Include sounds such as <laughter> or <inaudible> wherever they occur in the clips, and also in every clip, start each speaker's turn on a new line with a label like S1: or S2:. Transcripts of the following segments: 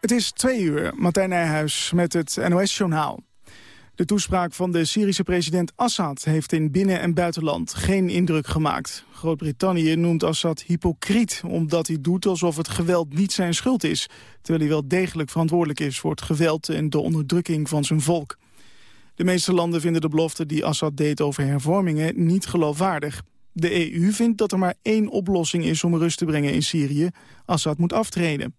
S1: Het is twee uur, Martijn Nijhuis met het NOS-journaal. De toespraak van de Syrische president Assad heeft in binnen- en buitenland geen indruk gemaakt. Groot-Brittannië noemt Assad hypocriet omdat hij doet alsof het geweld niet zijn schuld is. Terwijl hij wel degelijk verantwoordelijk is voor het geweld en de onderdrukking van zijn volk. De meeste landen vinden de belofte die Assad deed over hervormingen niet geloofwaardig. De EU vindt dat er maar één oplossing is om rust te brengen in Syrië. Assad moet aftreden.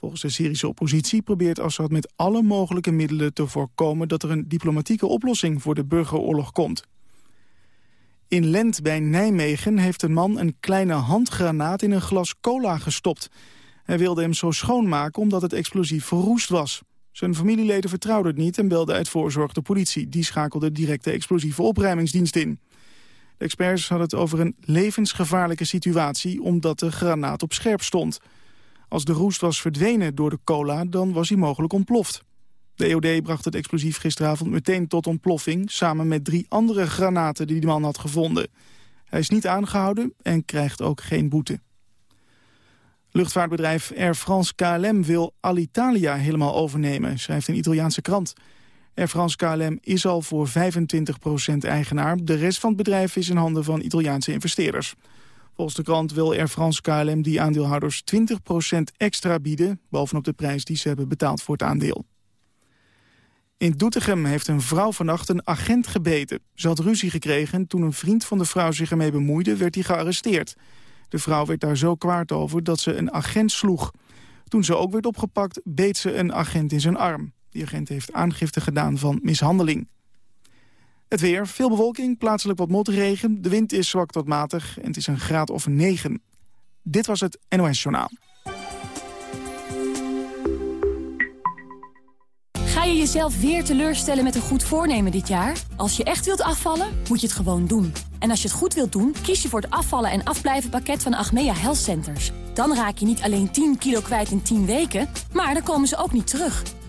S1: Volgens de Syrische oppositie probeert Assad met alle mogelijke middelen te voorkomen dat er een diplomatieke oplossing voor de burgeroorlog komt. In Lent bij Nijmegen heeft een man een kleine handgranaat in een glas cola gestopt. Hij wilde hem zo schoonmaken omdat het explosief verroest was. Zijn familieleden vertrouwden het niet en belden uit voorzorg de politie. Die schakelde direct de explosieve opruimingsdienst in. De experts hadden het over een levensgevaarlijke situatie omdat de granaat op scherp stond. Als de roest was verdwenen door de cola, dan was hij mogelijk ontploft. De EOD bracht het explosief gisteravond meteen tot ontploffing... samen met drie andere granaten die de man had gevonden. Hij is niet aangehouden en krijgt ook geen boete. Luchtvaartbedrijf Air France KLM wil Alitalia helemaal overnemen... schrijft een Italiaanse krant. Air France KLM is al voor 25% eigenaar. De rest van het bedrijf is in handen van Italiaanse investeerders. Volgens de wil Air France KLM die aandeelhouders 20% extra bieden... bovenop de prijs die ze hebben betaald voor het aandeel. In Doetinchem heeft een vrouw vannacht een agent gebeten. Ze had ruzie gekregen toen een vriend van de vrouw zich ermee bemoeide... werd hij gearresteerd. De vrouw werd daar zo kwaad over dat ze een agent sloeg. Toen ze ook werd opgepakt, beet ze een agent in zijn arm. Die agent heeft aangifte gedaan van mishandeling. Het weer, veel bewolking, plaatselijk wat motregen. De wind is zwak tot matig en het is een graad of 9. Dit was het NOS Journaal.
S2: Ga je jezelf weer teleurstellen met een goed voornemen dit jaar? Als je echt wilt afvallen, moet je het gewoon doen. En als je het goed wilt doen, kies je voor het afvallen en afblijven pakket van Achmea Health Centers. Dan raak je niet alleen 10 kilo kwijt in 10 weken, maar dan komen ze ook niet terug.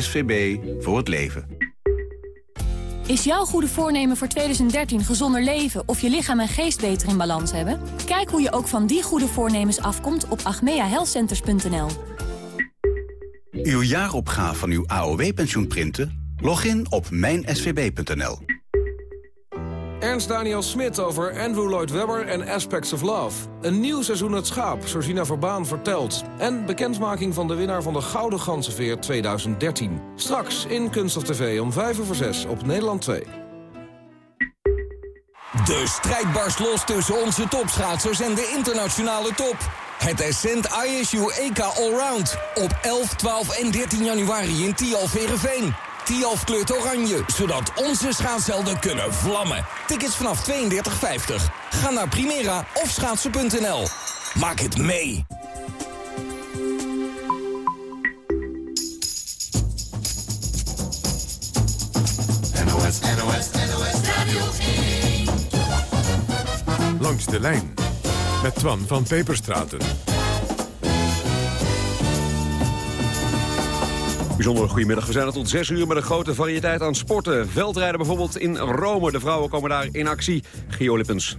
S3: SVB voor het leven.
S2: Is jouw goede voornemen voor 2013 gezonder leven of je lichaam en geest beter in balans hebben? Kijk hoe je ook van die goede voornemens afkomt op agmeahealthcenters.nl.
S3: Uw jaaropgave van uw AOW-pensioen printen? Log in op mijnsvb.nl.
S4: Ernst Daniel Smit over Andrew Lloyd Webber en Aspects of Love. Een nieuw seizoen Het Schaap, Georgina Verbaan vertelt. En bekendmaking van de winnaar van de Gouden Ganzenveer 2013. Straks in Kunst of TV om 5 over 6 op Nederland 2.
S5: De strijd barst los tussen onze topschaatsers en de internationale top. Het Ascent ISU EK Allround op 11, 12 en 13 januari in Tialf-Verenveen. Tialf kleurt oranje, zodat onze schaatshelden kunnen vlammen. Tickets vanaf 32,50. Ga naar Primera of schaatsen.nl. Maak het mee.
S6: NOS, NOS, NOS Radio 1.
S7: Langs de lijn met Twan van Peperstraten.
S8: Bijzonder goedemiddag. We zijn er tot 6 uur met een grote variëteit aan sporten. Veldrijden bijvoorbeeld in Rome. De vrouwen komen daar in actie. Gio Lippens.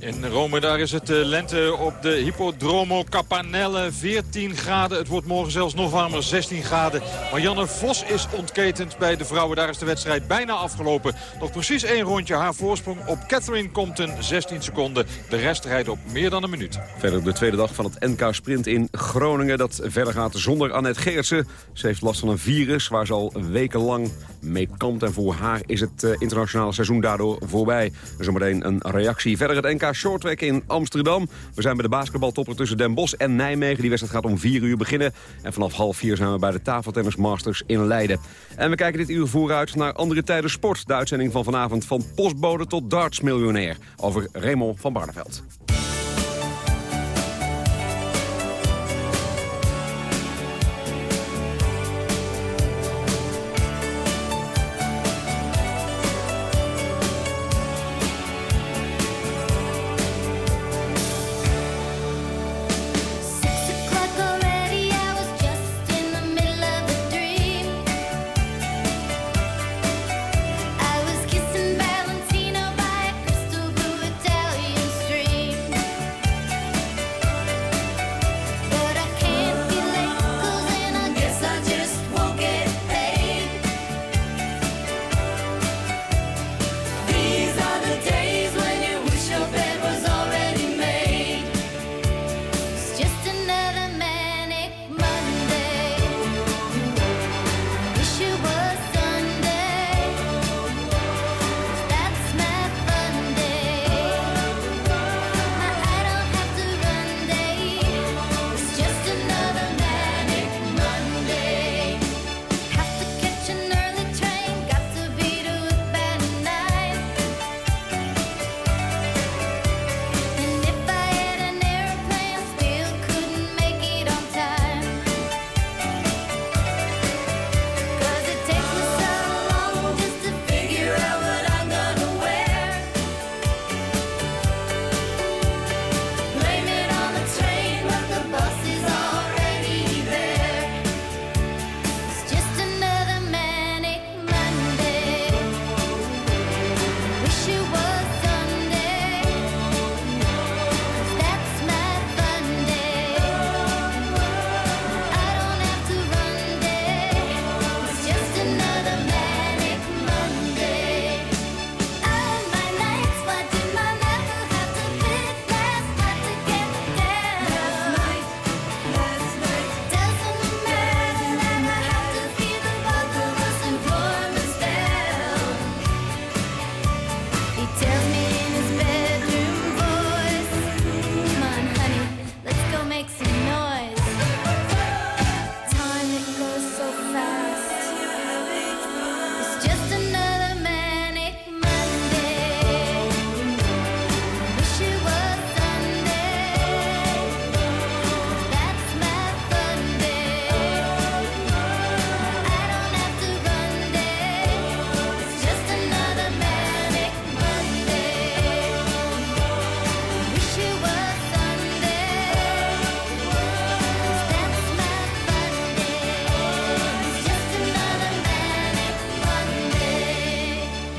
S9: In Rome daar is het eh, lente op de Hippodromo Capanelle. 14 graden. Het wordt morgen zelfs nog warmer. 16 graden. Marianne Vos is ontketend bij de vrouwen. Daar is de wedstrijd bijna afgelopen. Nog precies één rondje. Haar voorsprong op Catherine Compton. 16 seconden. De rest rijdt op meer dan een minuut.
S8: Verder de tweede dag van het NK Sprint in Groningen. Dat verder gaat zonder Annette Geertsen. Ze heeft last van een virus waar ze al wekenlang mee kampt. En voor haar is het eh, internationale seizoen daardoor voorbij. Zometeen een reactie. Verder het NK Shorttrack in Amsterdam. We zijn bij de basketbaltopper tussen Den Bosch en Nijmegen. Die wedstrijd gaat om 4 uur beginnen. En vanaf half 4 zijn we bij de Tafeltennis Masters in Leiden. En we kijken dit uur vooruit naar andere tijden sport. De uitzending van vanavond van postbode tot dartsmiljonair. Over Raymond van Barneveld.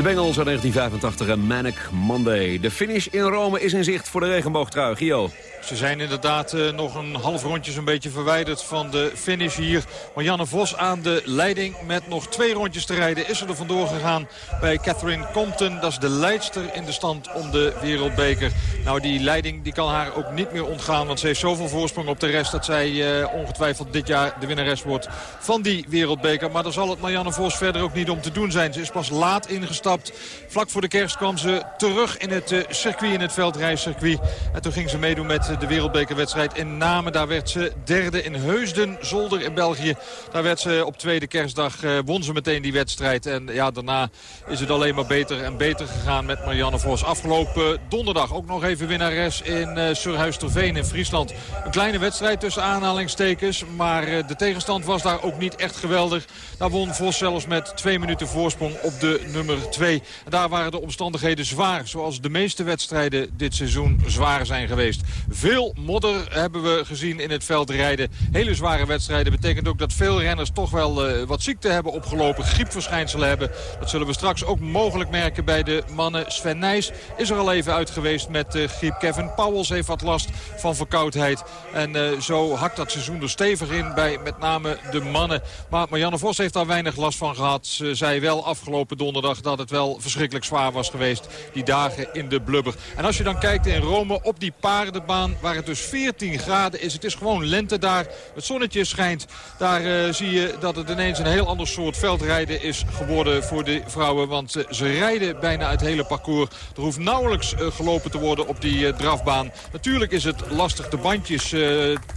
S8: De Bengals uit 1985 en Manic Monday. De finish in Rome is in zicht voor de regenboogtrui. Gio.
S9: Ze zijn inderdaad uh, nog een half rondje een beetje verwijderd van de finish hier. Marianne Vos aan de leiding met nog twee rondjes te rijden. Is er er vandoor gegaan bij Catherine Compton. Dat is de leidster in de stand om de wereldbeker. Nou, die leiding die kan haar ook niet meer ontgaan. Want ze heeft zoveel voorsprong op de rest dat zij uh, ongetwijfeld dit jaar de winnares wordt van die wereldbeker. Maar daar zal het Marianne Vos verder ook niet om te doen zijn. Ze is pas laat ingestapt. Vlak voor de kerst kwam ze terug in het uh, circuit, in het veldrijcircuit. En toen ging ze meedoen met de wereldbekerwedstrijd in Namen. Daar werd ze derde in Heusden, Zolder in België. Daar werd ze op tweede kerstdag, uh, won ze meteen die wedstrijd. En ja, daarna is het alleen maar beter en beter gegaan met Marianne Vos. Afgelopen donderdag ook nog even winnares in uh, Surhuisterveen in Friesland. Een kleine wedstrijd tussen aanhalingstekens. Maar uh, de tegenstand was daar ook niet echt geweldig. Daar won Vos zelfs met twee minuten voorsprong op de nummer twee. Daar waren de omstandigheden zwaar. Zoals de meeste wedstrijden dit seizoen zwaar zijn geweest. Veel modder hebben we gezien in het veld rijden. Hele zware wedstrijden. Betekent ook dat veel renners toch wel uh, wat ziekte hebben opgelopen. Griepverschijnselen hebben. Dat zullen we straks ook mogelijk merken bij de mannen. Sven Nijs is er al even uit geweest met uh, griep. Kevin Powels heeft wat last van verkoudheid. En uh, zo hakt dat seizoen er stevig in bij met name de mannen. Maar Marianne Vos heeft daar weinig last van gehad. Ze zei wel afgelopen donderdag dat het wel verschrikkelijk zwaar was geweest. Die dagen in de blubber. En als je dan kijkt in Rome op die paardenbaan waar het dus 14 graden is. Het is gewoon lente daar. Het zonnetje schijnt. Daar uh, zie je dat het ineens een heel ander soort veldrijden is geworden voor de vrouwen. Want uh, ze rijden bijna het hele parcours. Er hoeft nauwelijks uh, gelopen te worden op die drafbaan. Natuurlijk is het lastig. De bandjes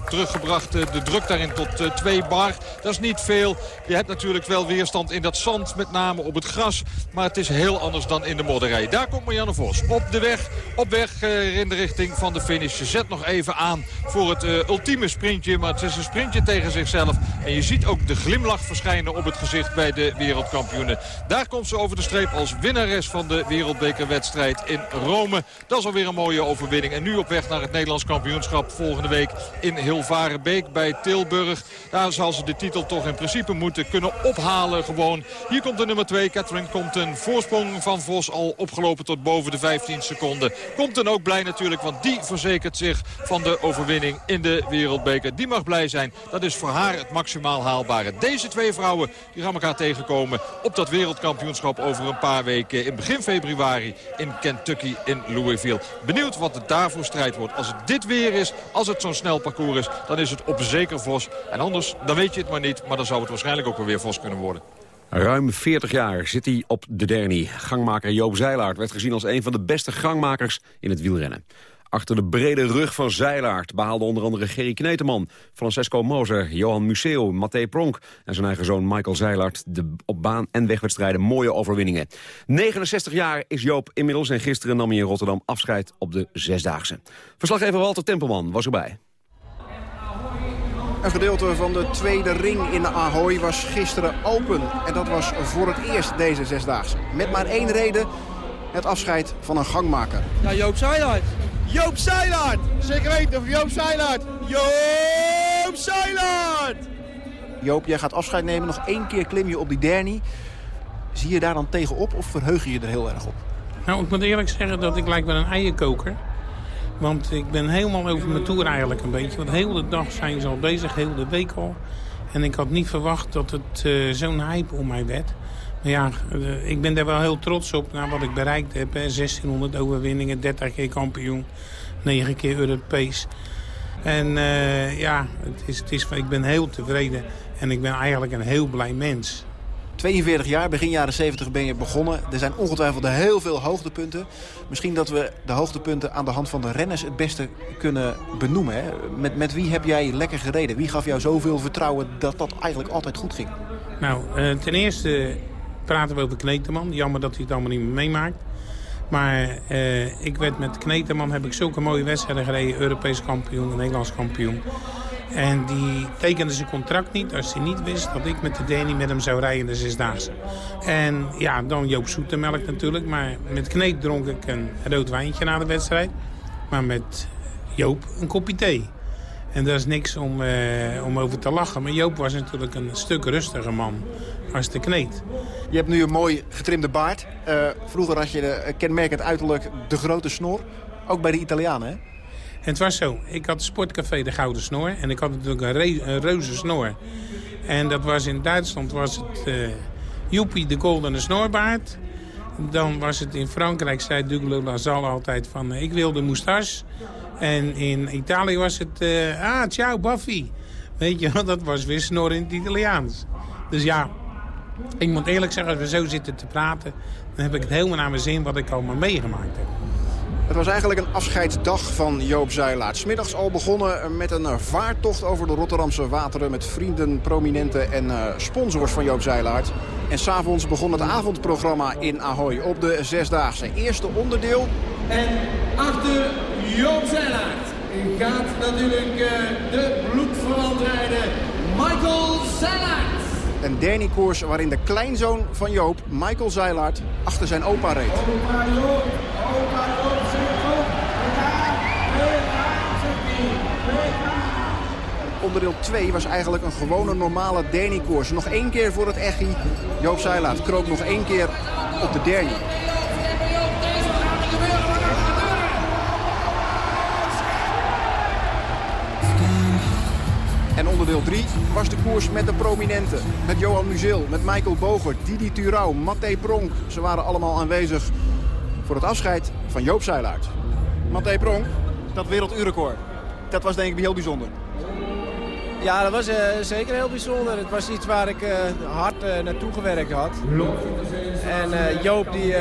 S9: teruggebracht. de druk daarin tot 2 bar. Dat is niet veel. Je hebt natuurlijk wel weerstand in dat zand. Met name op het gras. Maar het is heel anders dan in de modderij. Daar komt Marianne Vos. Op de weg. Op weg in de richting van de finish. Ze nog even aan voor het uh, ultieme sprintje. Maar het is een sprintje tegen zichzelf. En je ziet ook de glimlach verschijnen op het gezicht bij de wereldkampioenen. Daar komt ze over de streep als winnares van de wereldbekerwedstrijd in Rome. Dat is alweer een mooie overwinning. En nu op weg naar het Nederlands kampioenschap volgende week in Hilvarenbeek bij Tilburg. Daar zal ze de titel toch in principe moeten kunnen ophalen gewoon. Hier komt de nummer 2. Catherine komt een voorsprong van Vos al opgelopen tot boven de 15 seconden. Komt dan ook blij natuurlijk, want die verzekert zich van de overwinning in de wereldbeker. Die mag blij zijn. Dat is voor haar het maximaal haalbare. Deze twee vrouwen die gaan elkaar tegenkomen op dat wereldkampioenschap over een paar weken. In begin februari in Kentucky in Louisville. Benieuwd wat het daarvoor strijd wordt. Als het dit weer is, als het zo'n snel parcours is, dan is het op zeker Vos. En anders, dan weet je het maar niet. Maar dan zou het waarschijnlijk ook weer Vos kunnen worden.
S8: Ruim 40 jaar zit hij op de dernie. Gangmaker Joop Zeilaert werd gezien als een van de beste gangmakers in het wielrennen. Achter de brede rug van Zeilaert behaalde onder andere Gerry Kneteman... Francesco Moser, Johan Museo, Matthé Pronk... en zijn eigen zoon Michael Zeilaert de op baan- en wegwedstrijden mooie overwinningen. 69 jaar is Joop inmiddels en gisteren nam hij in Rotterdam afscheid op de Zesdaagse. Verslaggever Walter Tempelman was erbij.
S10: Een gedeelte van de tweede ring in Ahoy was gisteren open. En dat was voor het eerst deze Zesdaagse. Met maar één reden, het afscheid van een gangmaker.
S11: Ja, Joop Zeilaert. Joop Zeilaert! Zeker weten of Joop Zeilaert. Joop Zeilaert!
S10: Joop, jij gaat afscheid nemen. Nog één keer klim je op die dernie. Zie je daar dan tegenop of verheug je je er heel erg op?
S12: Nou, ik moet eerlijk zeggen dat ik lijk wel een eierkoker. Want ik ben helemaal over mijn toer eigenlijk een beetje. Want heel de dag zijn ze al bezig, heel de week al. En ik had niet verwacht dat het uh, zo'n hype om mij werd. Ja, uh, ik ben daar wel heel trots op naar wat ik bereikt heb. Hè. 1600 overwinningen, 30 keer kampioen, 9 keer Europees. En uh, ja, het is, het is, ik ben heel tevreden. En ik ben eigenlijk een heel blij mens.
S10: 42 jaar, begin jaren 70 ben je begonnen. Er zijn ongetwijfeld heel veel hoogtepunten. Misschien dat we de hoogtepunten aan de hand van de renners het beste kunnen benoemen. Hè? Met, met wie heb jij lekker gereden? Wie gaf jou zoveel vertrouwen dat dat eigenlijk altijd goed ging?
S12: Nou, uh, ten eerste praten we over Kneteman. Jammer dat hij het allemaal niet meer meemaakt. Maar uh, ik werd met Kneteman, heb ik zulke mooie wedstrijden gereden. Europees kampioen, Nederlands kampioen. En die tekende zijn contract niet als hij niet wist dat ik met de Danny met hem zou rijden de Zesdaagse. En ja, dan Joop Zoetemelk natuurlijk. Maar met Kneet dronk ik een rood wijntje na de wedstrijd. Maar met Joop een kopje thee. En dat is niks om, eh, om over te lachen. Maar Joop was natuurlijk een stuk rustiger man als de kneet.
S10: Je hebt nu een mooi getrimde baard. Eh, vroeger had je de, kenmerkend uiterlijk de grote snor. Ook bij de Italianen, hè?
S12: En het was zo. Ik had sportcafé De Gouden Snor. En ik had natuurlijk een, re een reuze snor. En dat was in Duitsland was het uh, Joepie de Goldene Snorbaard. Dan was het in Frankrijk, zei Douglas Lazal altijd van... ik wil de moustache. En in Italië was het... Uh, ah, ciao, Buffy. Weet je, <laughs> dat was weer snor in het Italiaans. Dus ja, ik moet eerlijk zeggen, als we zo zitten te praten... dan heb ik het helemaal naar mijn zin wat ik allemaal meegemaakt heb.
S10: Het was eigenlijk een afscheidsdag van Joop Zeilaert. Smiddags al begonnen met een vaartocht over de Rotterdamse wateren... met vrienden, prominenten en uh, sponsors van Joop Zeilaert. En s'avonds begon het avondprogramma in Ahoy op de Zesdaagse. Eerste onderdeel.
S13: En achter Joop Zeilaert gaat natuurlijk uh, de bloedverwant rijden Michael Zeilaert.
S10: Een Danny-koers waarin de kleinzoon van Joop, Michael Zeilaert, achter zijn opa reed.
S13: Opa Joop,
S10: Onderdeel 2 was eigenlijk een gewone normale Danny-koers. Nog één keer voor het Echi. Joop Zeilaert kroop nog één keer op de Danny. En onderdeel 3 was de koers met de prominenten. Met Johan Muzel, met Michael Boger, Didi Turau, Matte Pronk. Ze waren allemaal aanwezig voor het afscheid van Joop Zeilaert. Matte Pronk, dat werelduurrecord, dat was denk ik heel bijzonder.
S14: Ja, dat was uh, zeker heel bijzonder. Het was iets waar ik uh, hard uh, naartoe gewerkt had. En Joop die,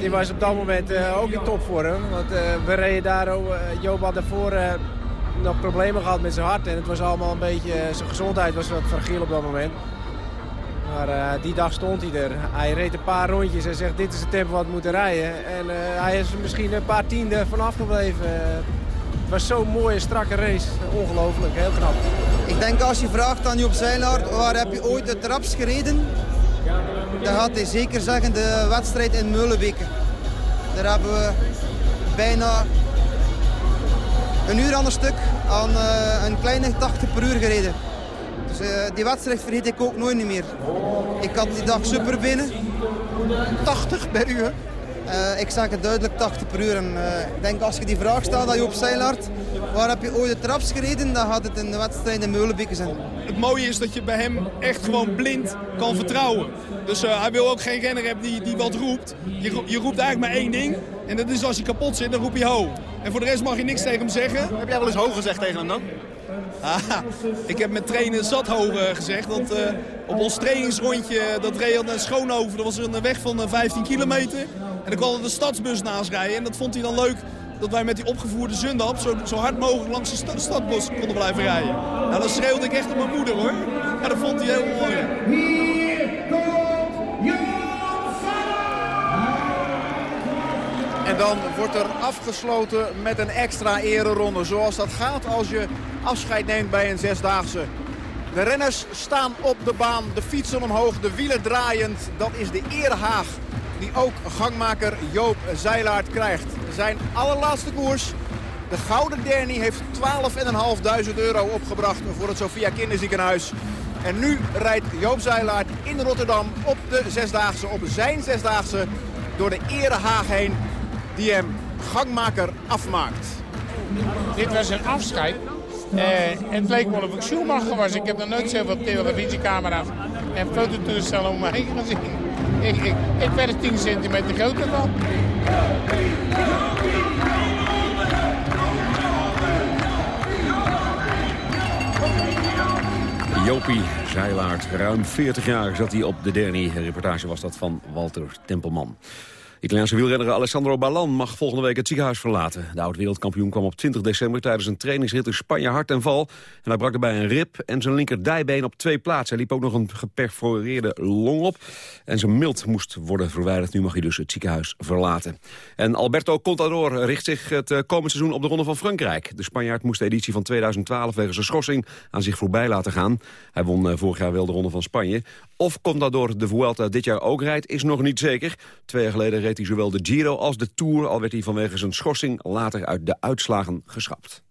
S14: die was op dat moment ook in topvorm. Want we reden daar, Joop had daarvoor nog problemen gehad met zijn hart. En het was allemaal een beetje, zijn gezondheid was wat fragiel op dat moment. Maar die dag stond hij er. Hij reed een paar rondjes en zegt dit is het tempo wat we moeten rijden. En hij is er misschien een paar tienden vanaf gebleven was zo'n mooie, strakke race. Ongelooflijk, heel knap.
S15: Ik denk als je vraagt aan Joop Zeilaert, waar heb je ooit het traps gereden? Dan gaat hij zeker zeggen de wedstrijd in Meulenbeke. Daar hebben we bijna een uur aan een stuk aan uh, een kleine 80 per uur gereden. Dus uh, die wedstrijd vergeet ik ook nooit meer. Ik had die dag super binnen.
S10: 80 per uur?
S15: Uh, ik zeg het duidelijk 80 per uur. En, uh, ik denk als je die vraag stelt aan Joop Seilhard, waar heb je ooit de traps gereden, dan gaat het in de wedstrijd in Meulenbeke zijn.
S16: Het mooie is dat je bij hem echt gewoon blind kan vertrouwen. Dus uh, hij wil ook geen renner hebben die, die wat roept. Je, je roept eigenlijk maar één ding. En dat is als je kapot zit, dan roep je ho. En voor de rest mag je niks tegen hem zeggen.
S10: Heb jij wel eens ho gezegd tegen hem dan? <laughs>
S16: Ah, ik heb met trainen zat hoog gezegd. Want uh, op ons trainingsrondje, dat reed naar Schoonhoven. Dat was een weg van 15 kilometer. En dan kwam er de stadsbus naast rijden. En dat vond hij dan leuk dat wij met die opgevoerde zundap zo, zo hard mogelijk langs de st stadbus konden blijven rijden. Nou, dan schreeuwde ik echt op mijn moeder hoor. Ja, dat vond hij heel mooi. Hier komt
S10: En dan wordt er afgesloten met een extra ereronde. Zoals dat gaat als je afscheid neemt bij een zesdaagse. De renners staan op de baan, de fietsen omhoog, de wielen draaiend. Dat is de erehaag die ook gangmaker Joop Zeilaert krijgt. Zijn allerlaatste koers. De Gouden Derny heeft 12.500 euro opgebracht voor het Sophia Kinderziekenhuis. En nu rijdt Joop Zeilaert in Rotterdam op de Zesdaagse, op zijn Zesdaagse... door de Erehaag heen die hem gangmaker afmaakt.
S12: Dit was een afscheid. Uh, het leek wel of ik Schumacher was. Ik heb nog nooit zoveel televisiecamera's en fototoestellen om me heen gezien. Ik, ik, ik werd 10 centimeter groter van.
S8: Jopie Zeilaert, ruim 40 jaar zat hij op de Derny. reportage was dat van Walter Tempelman. Italiaanse wielrenner Alessandro Ballan mag volgende week het ziekenhuis verlaten. De oud-wereldkampioen kwam op 20 december tijdens een trainingsrit in Spanje hard en val. En hij brak erbij een rib en zijn linkerdijbeen op twee plaatsen. Hij liep ook nog een geperforeerde long op. En zijn mild moest worden verwijderd. Nu mag hij dus het ziekenhuis verlaten. En Alberto Contador richt zich het eh, komend seizoen op de Ronde van Frankrijk. De Spanjaard moest de editie van 2012 wegens een schorsing aan zich voorbij laten gaan. Hij won eh, vorig jaar wel de Ronde van Spanje. Of Contador de Vuelta dit jaar ook rijdt, is nog niet zeker. Twee jaar geleden reed hij zowel de Giro als de Tour... al werd hij vanwege zijn schorsing later uit de uitslagen geschrapt.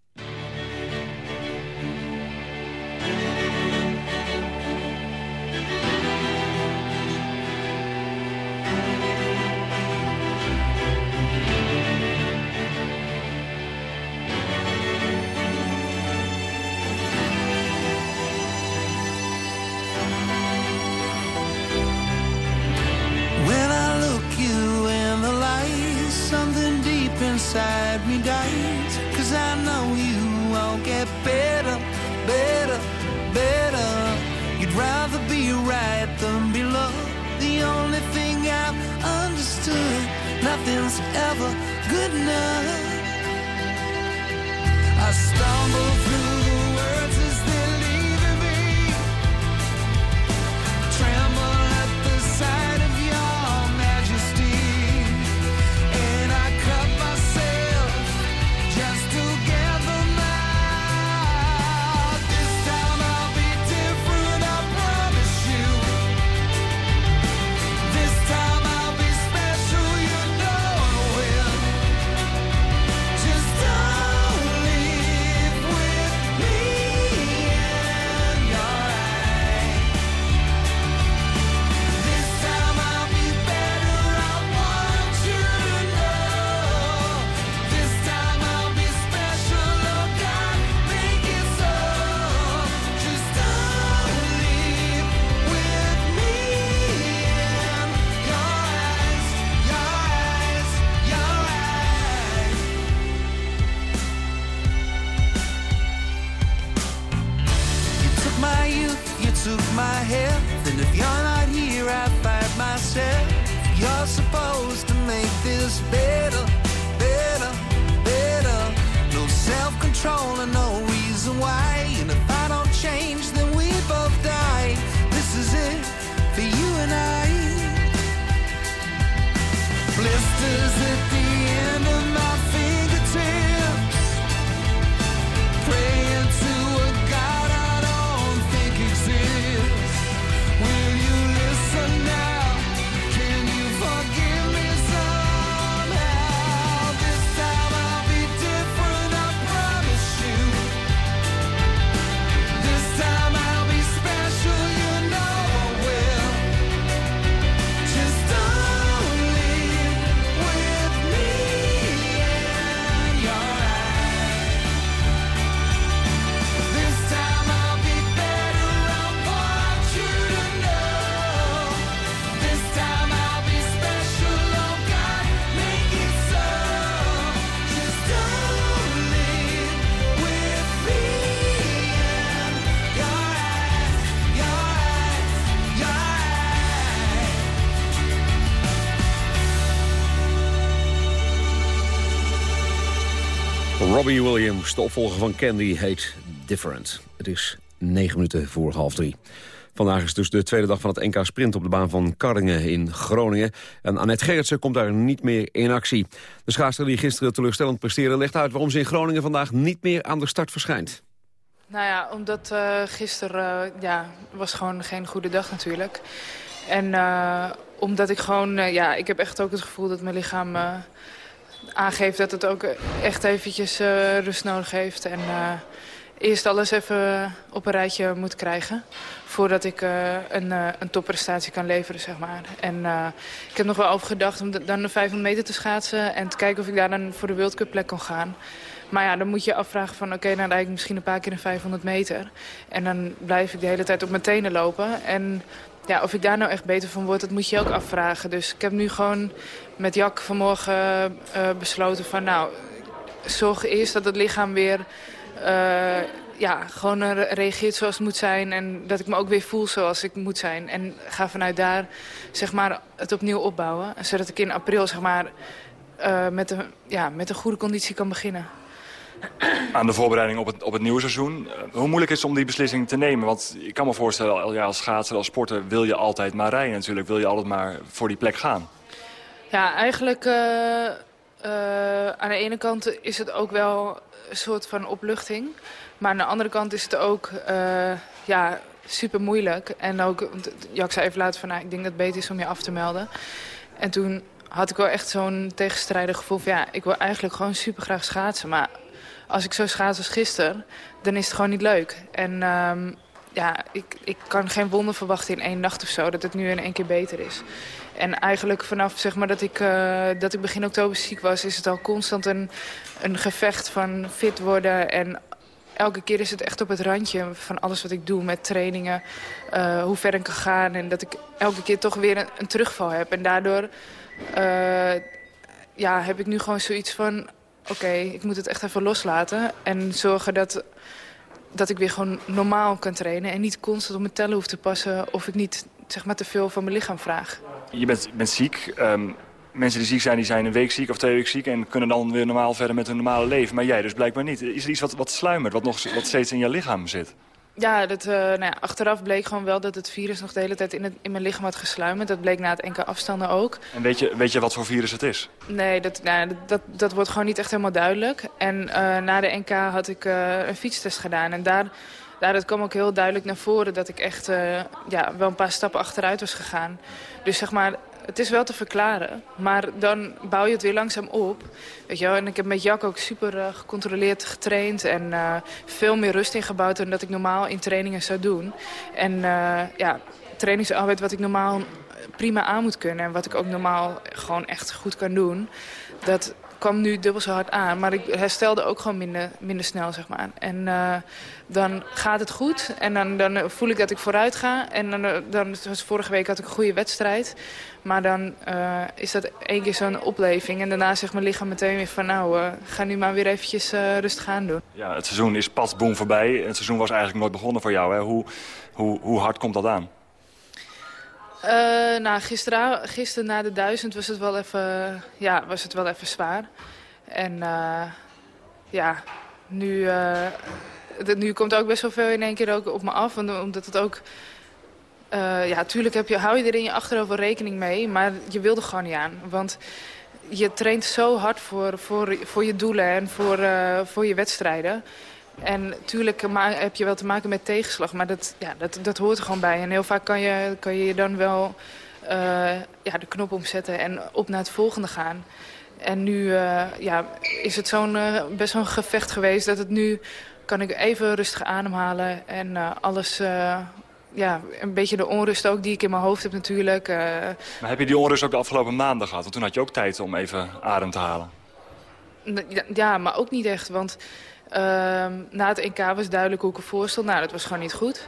S8: Robbie Williams, de opvolger van Candy, heet Different. Het is negen minuten voor half drie. Vandaag is dus de tweede dag van het NK Sprint op de baan van Karringen in Groningen. En Annette Gerritsen komt daar niet meer in actie. De schaatser die gisteren teleurstellend presteerde legt uit waarom ze in Groningen vandaag niet meer aan de start verschijnt.
S17: Nou ja, omdat eh gisteren eh, ja, was gewoon geen goede dag natuurlijk. En eh, omdat ik gewoon, ja, ik heb echt ook het gevoel dat mijn lichaam aangeeft dat het ook echt eventjes eh, rust nodig heeft. En eh, eerst alles even op een rijtje moet krijgen. Voordat ik eh, een, een topprestatie kan leveren, zeg maar. En ik heb nog wel over gedacht om dan de 500 meter te schaatsen. En te kijken of ik daar dan voor de World Cup plek kon gaan. Maar ja, dan moet je afvragen van oké, dan rijd ik misschien een paar keer een 500 meter. En dan blijf ik de hele tijd op mijn tenen lopen. En ja, of ik daar nou echt beter van word, dat moet je ook afvragen. Dus ik heb nu gewoon met Jak vanmorgen eh, besloten van nou, zorg eerst dat het lichaam weer eh, ja, gewoon eh, reageert zoals het moet zijn. En dat ik me ook weer voel zoals ik moet zijn. En ga vanuit daar zeg maar, het opnieuw opbouwen. Zodat ik in april zeg maar, met, een, ja, met een goede conditie kan beginnen.
S18: Aan de voorbereiding op het, op het nieuwe seizoen. Eh, Hoe moeilijk is het om die beslissing te nemen? Want ik kan me voorstellen, als schaatser, als sporter... wil je altijd maar rijden natuurlijk. Wil je altijd maar voor die plek gaan.
S17: Ja, eigenlijk eh, eh, aan de ene kant is het ook wel een soort van opluchting. Maar aan de andere kant is het ook ja, super moeilijk. En ook, Jak zei even later van, nou, ik denk dat het beter is om je af te melden. En toen had ik wel echt zo'n tegenstrijdig gevoel van, ja, ik wil eigenlijk gewoon super graag schaatsen. Maar als ik zo schaats als gisteren, dan is het gewoon niet leuk. En ehm, ja, ik, ik kan geen wonder verwachten in één nacht of zo, dat het nu in één keer beter is. En eigenlijk vanaf zeg maar, dat, ik, eh, dat ik begin oktober ziek was, is het al constant een, een gevecht van fit worden. En elke keer is het echt op het randje van alles wat ik doe met trainingen, eh, hoe ver ik kan gaan. En dat ik elke keer toch weer een, een terugval heb. En daardoor eh, ja, heb ik nu gewoon zoiets van, oké, ik moet het echt even loslaten. En zorgen dat, dat ik weer gewoon normaal kan trainen. En niet constant op mijn tellen hoef te passen of ik niet zeg maar, te veel van mijn lichaam vraag.
S18: Je bent, bent ziek. ehm, mensen die ziek zijn, die zijn een week ziek of twee weken ziek... en kunnen dan weer normaal verder met hun normale leven. Maar jij dus blijkbaar niet. Is er iets wat, wat sluimert, wat, nog, wat steeds in je lichaam zit?
S17: Ja, dat, uh, nou ja, achteraf bleek gewoon wel dat het virus nog de hele tijd in, het, in mijn lichaam had gesluimerd. Dat bleek na het enkele afstanden ook.
S18: En weet je, weet je wat voor virus het is?
S17: Nee, dat, nou, dat, dat wordt gewoon niet echt helemaal duidelijk. En uh, na de NK had ik uh, een fietstest gedaan. En daar, daaruit kwam ook heel duidelijk naar voren dat ik echt ja, wel een paar stappen achteruit was gegaan. Dus zeg maar, het is wel te verklaren, maar dan bouw je het weer langzaam op. Weet je wel? En ik heb met Jack ook super uh, gecontroleerd getraind en uh, veel meer rust ingebouwd dan dat ik normaal in trainingen zou doen. En uh, ja, trainingsarbeid wat ik normaal prima aan moet kunnen en wat ik ook normaal gewoon echt goed kan doen, dat kwam nu dubbel zo hard aan. Maar ik herstelde ook gewoon minder, minder snel, zeg maar. En dan gaat het goed. En dan, dan voel ik dat ik vooruit ga. En dan, dan zoals vorige week had ik een goede wedstrijd. Maar dan uh, is dat één keer zo'n opleving. En daarna zegt mijn lichaam meteen weer van... nou, uh, ga nu maar weer eventjes rustig aan doen.
S18: Ja, het seizoen is pas boem voorbij. Het seizoen was eigenlijk nooit begonnen voor jou. Hè? Hoe, hoe, hoe hard komt dat aan?
S17: Uh, nou, gisteren, gisteren na de duizend was het wel even, ja, was het wel even zwaar. En uh, ja, nu, uh, het, nu komt ook best wel veel in één keer ook op me af. Omdat het ook... ja, natuurlijk heb je, hou je er in je achterhoofd rekening mee. Maar je wil er gewoon niet aan. Want je traint zo hard voor, voor, voor je doelen en voor, voor je wedstrijden. En natuurlijk heb je wel te maken met tegenslag, maar dat, ja, dat, dat hoort er gewoon bij. En heel vaak kan je kan je dan wel uh, ja, de knop omzetten en op naar het volgende gaan. En nu ja, is het zo'n best wel een gevecht geweest dat het nu kan ik even rustig ademhalen en alles... ja, een beetje de onrust ook die ik in mijn hoofd heb natuurlijk.
S18: Maar heb je die onrust ook de afgelopen maanden gehad? Want toen had je ook tijd om even adem te halen.
S17: Ja, maar ook niet echt, want... Uh, na het NK was duidelijk hoe ik ervoor stond. Nou, dat was gewoon niet goed.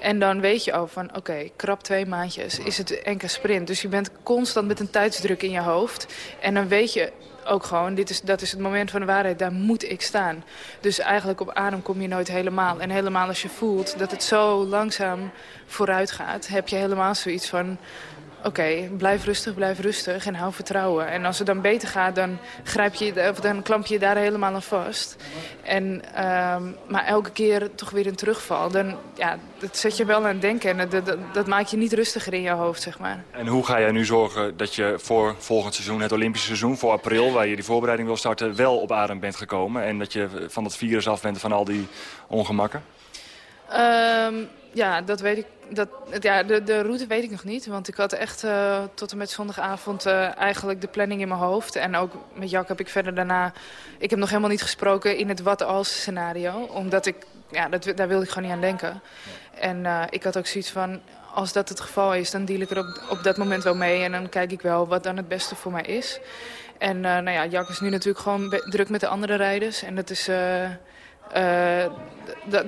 S17: En dan weet je ook van, oké, okay, krap twee maandjes is het NK sprint. Dus je bent constant met een tijdsdruk in je hoofd. En dan weet je ook gewoon, dit is, dat is het moment van de waarheid, daar moet ik staan. Dus eigenlijk op adem kom je nooit helemaal. En helemaal als je voelt dat het zo langzaam vooruit gaat... heb je helemaal zoiets van, oké, okay, blijf rustig, blijf rustig en hou vertrouwen. En als het dan beter gaat, dan, grijp je, of dan klamp je je daar helemaal aan vast. En, um, maar elke keer toch weer een terugval, dan ja, dat zet je wel aan het denken. En dat, dat, dat maakt je niet rustiger in je hoofd, zeg maar.
S18: En hoe ga jij nu zorgen dat je voor volgend seizoen, het Olympische seizoen, voor april, waar je die voorbereiding wil starten, wel op adem bent gekomen? En dat je van dat virus af bent van al die ongemakken?
S17: Um, ja, dat weet ik. Dat, ja, de, de route weet ik nog niet. Want ik had echt uh, tot en met zondagavond uh, eigenlijk de planning in mijn hoofd. En ook met Jack heb ik verder daarna... Ik heb nog helemaal niet gesproken in het wat-als scenario. Omdat ik... Ja, dat, daar wilde ik gewoon niet aan denken. En uh, ik had ook zoiets van... Als dat het geval is, dan deal ik er op, op dat moment wel mee. En dan kijk ik wel wat dan het beste voor mij is. En nou ja, Jack is nu natuurlijk gewoon druk met de andere rijders. En dat is... Uh,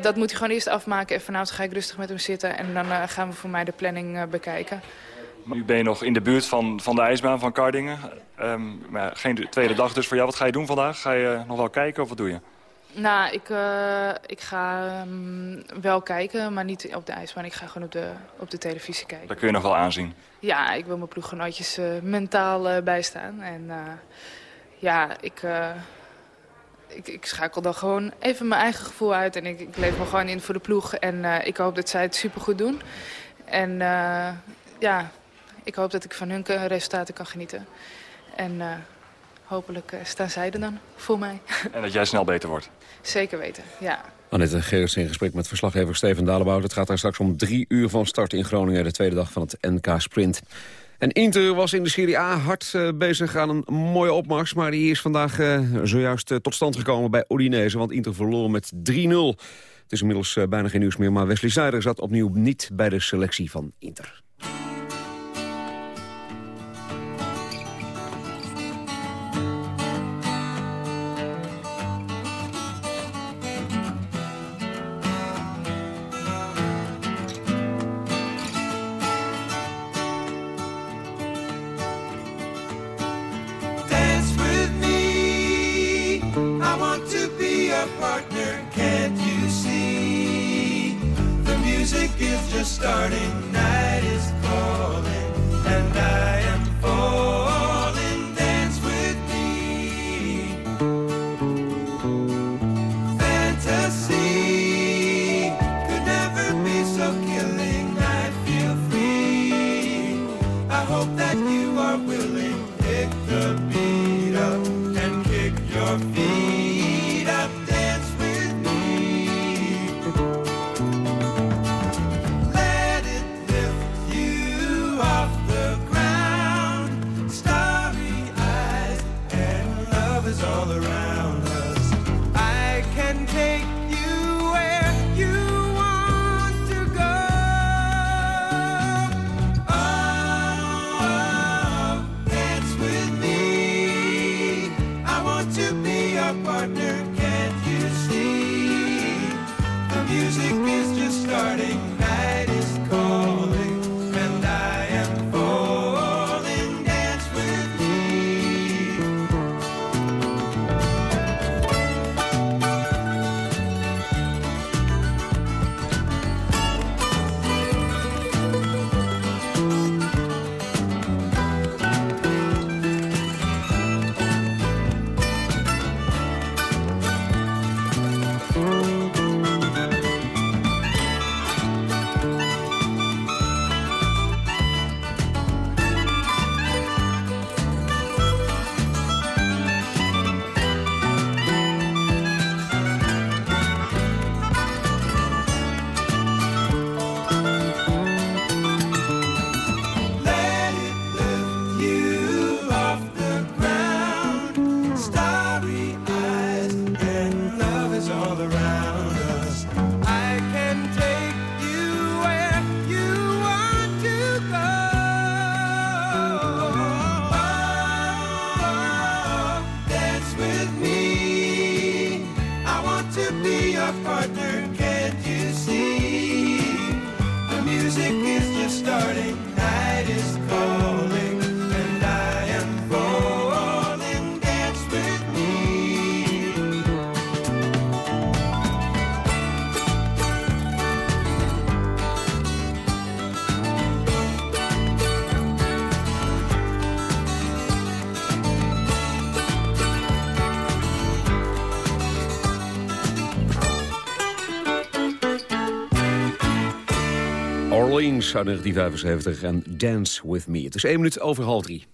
S17: dat moet hij gewoon eerst afmaken. En vanavond ga ik rustig met hem zitten. En dan uh, gaan we voor mij de planning uh, bekijken.
S18: Nu ben je nog in de buurt van, van de ijsbaan van Kardingen. Um, maar geen tweede dag dus voor jou. Wat ga je doen vandaag? Ga je nog wel kijken of wat doe je?
S17: Nou, ik, ik ga um, wel kijken, maar niet op de ijsbaan. Ik ga gewoon op de, op de televisie kijken.
S18: Dat kun je nog wel aanzien?
S17: Ja, ik wil mijn ploeggenootjes mentaal bijstaan. En ja, ik ik, ik, schakel dan gewoon even mijn eigen gevoel uit. En ik, ik leef me gewoon in voor de ploeg. En uh, ik hoop dat zij het supergoed doen. En uh, ja, ik hoop dat ik van hun resultaten kan genieten. En uh, hopelijk staan zij er dan voor mij.
S18: En dat jij snel beter wordt?
S17: Zeker weten, ja.
S8: Annette Gerrits in gesprek met verslaggever Steven Dalebout. Het gaat daar straks om drie uur van start in Groningen... de tweede dag van het NK Sprint. En Inter was in de Serie A hard uh, bezig aan een mooie opmars... maar die is vandaag uh, zojuist uh, tot stand gekomen bij Udinese... want Inter verloor met 3-0. Het is inmiddels bijna geen nieuws meer... maar Wesley Sneijder zat opnieuw niet bij de selectie van Inter.
S19: partner, can't you see? The
S8: music is just starting, night is calling.
S19: Orleans uit 1975 en Dance With Me. Het is één minuut over half drie.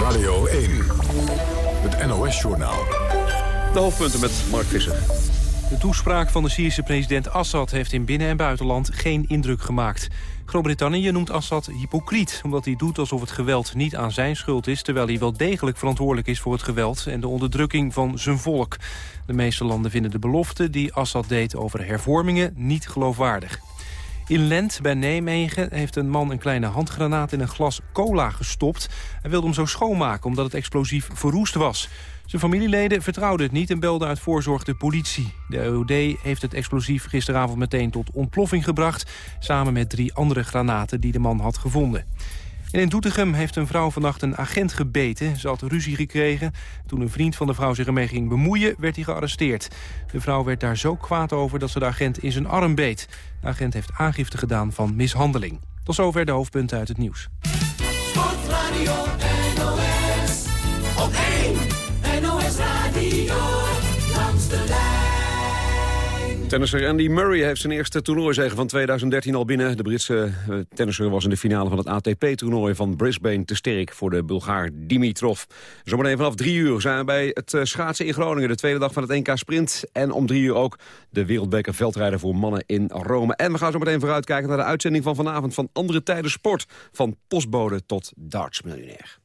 S7: Radio 1, het NOS-journaal.
S19: De hoofdpunten met Mark Visser.
S20: De toespraak van de Syrische president Assad heeft in binnen- en buitenland geen indruk gemaakt. Groot-Brittannië noemt Assad hypocriet, omdat hij doet alsof het geweld niet aan zijn schuld is... terwijl hij wel degelijk verantwoordelijk is voor het geweld en de onderdrukking van zijn volk. De meeste landen vinden de belofte die Assad deed over hervormingen niet geloofwaardig. In Lent bij Nijmegen heeft een man een kleine handgranaat in een glas cola gestopt. Hij wilde hem zo schoonmaken omdat het explosief verroest was. Zijn familieleden vertrouwden het niet en belden uit voorzorg de politie. De EOD heeft het explosief gisteravond meteen tot ontploffing gebracht... samen met drie andere granaten die de man had gevonden. En in Doetinchem heeft een vrouw vannacht een agent gebeten. Ze had ruzie gekregen. Toen een vriend van de vrouw zich ermee ging bemoeien, werd hij gearresteerd. De vrouw werd daar zo kwaad over dat ze de agent in zijn arm beet. De agent heeft aangifte gedaan van mishandeling. Tot zover de hoofdpunten uit het nieuws.
S8: Sportradio NOS. Op 1 NOS Radio.
S19: Tennisser Andy Murray heeft zijn eerste toernooizege van 2013 al binnen. De Britse eh, tennisser was in de finale van het ATP-toernooi van Brisbane te sterk voor de Bulgaar Dimitrov. Zometeen vanaf drie uur zijn we bij het eh, schaatsen in Groningen, de tweede dag van het NK Sprint. En om drie uur ook de wereldbeker veldrijden voor mannen in Rome. En we gaan zo meteen vooruitkijken naar de uitzending van vanavond van Andere Tijden Sport. Van postbode tot dartsmiljonair.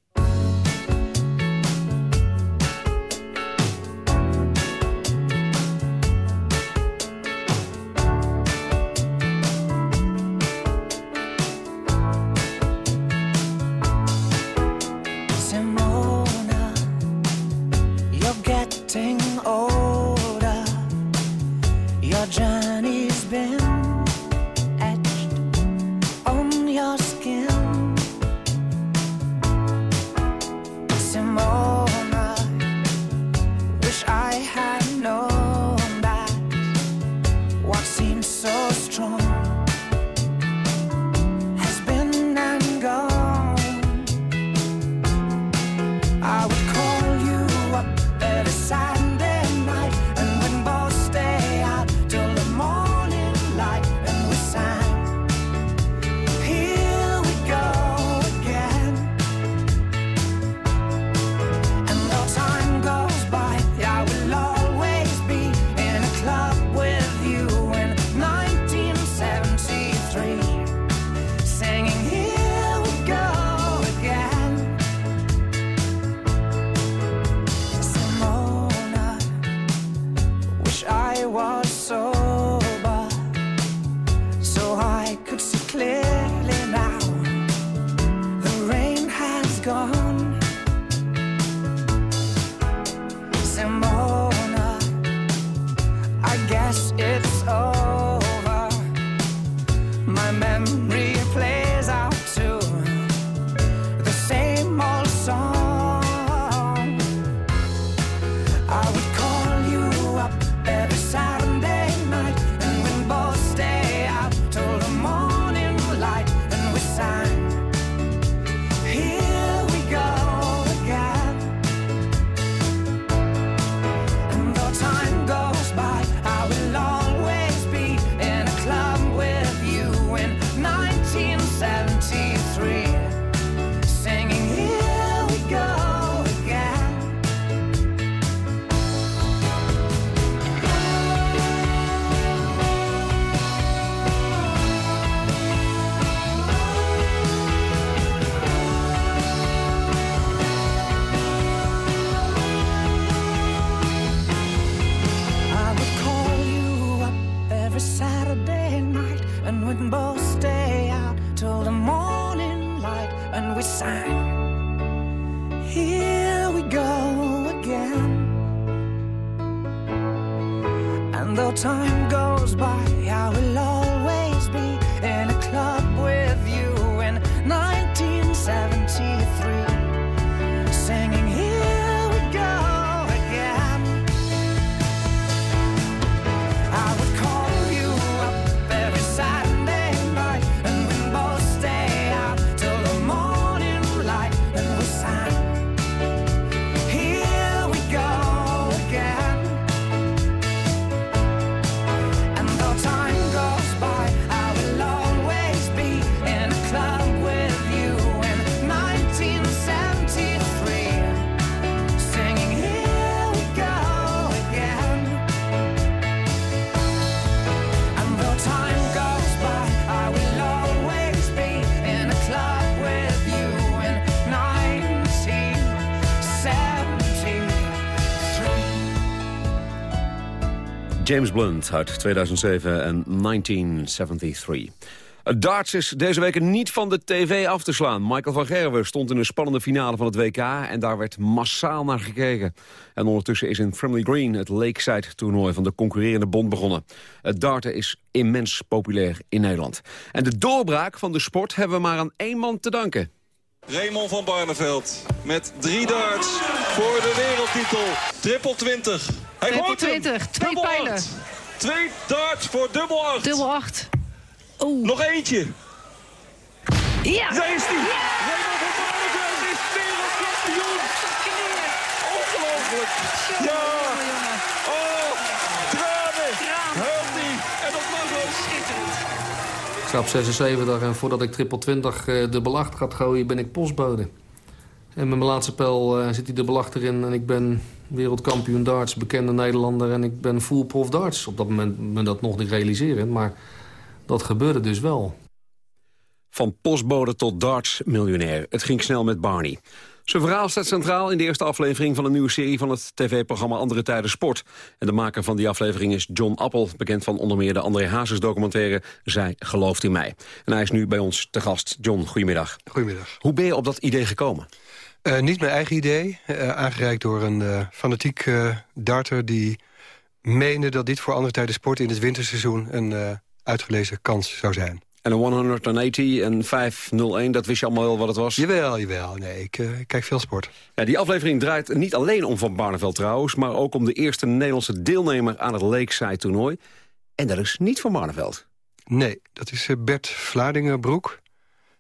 S8: James Blunt uit 2007 en 1973. Het darts is deze week niet van de tv af te slaan. Michael van Gerwen stond in een spannende finale van het WK... en daar werd massaal naar gekeken. En ondertussen is in Frimley Green het Lakeside-toernooi... van de concurrerende bond begonnen. Het darten is immens populair in Nederland. En de doorbraak van de sport hebben we maar aan één man te danken.
S21: Raymond van Barneveld met drie darts voor de wereldtitel. Triple 20. Hij
S22: Triple
S21: gooit hem.
S22: 20, twee
S21: Dubbel
S22: pijlen.
S21: acht. Twee darts voor dubbel 8.
S22: Dubbel 8.
S21: Nog eentje.
S22: Ja!
S21: Daar is hij. Raymond van Barneveld is wereldkampioen. Ongelooflijk. Ja. Oh, tranen. Huilt hij. En dat mag ook.
S23: Ik sta op 76 en voordat ik triple 20 eh, de belacht gaat gooien, ben ik postbode. En met mijn laatste pijl eh, zit die de belacht erin en ik ben wereldkampioen darts, bekende Nederlander... en ik ben full prof darts. Op dat moment me dat nog niet realiseren, maar dat gebeurde dus wel.
S8: Van postbode tot darts-miljonair. Het ging snel met Barney. Zijn verhaal staat centraal in de eerste aflevering van een nieuwe serie van het tv-programma Andere Tijden Sport. En de maker van die aflevering is John Appel, bekend van onder meer de André Hazes documentaire Zij gelooft in mij. En hij is nu bij ons te gast. John, goedemiddag.
S24: Goedemiddag.
S8: Hoe ben je op dat idee gekomen?
S24: Uh, niet mijn eigen idee, uh, aangereikt door een uh, fanatiek darter... die meende dat dit voor andere tijden sport in het winterseizoen... een uitgelezen kans zou zijn.
S8: En een 180 en 501, dat wist je allemaal wel wat het was?
S24: Jawel, jawel. Nee, ik, ik kijk veel sport.
S8: Ja, die aflevering draait niet alleen om Van Barneveld trouwens... maar ook om de eerste Nederlandse deelnemer aan het Lakeside-toernooi. En dat is niet Van Barneveld.
S24: Nee, dat is Bert Vladingenbroek.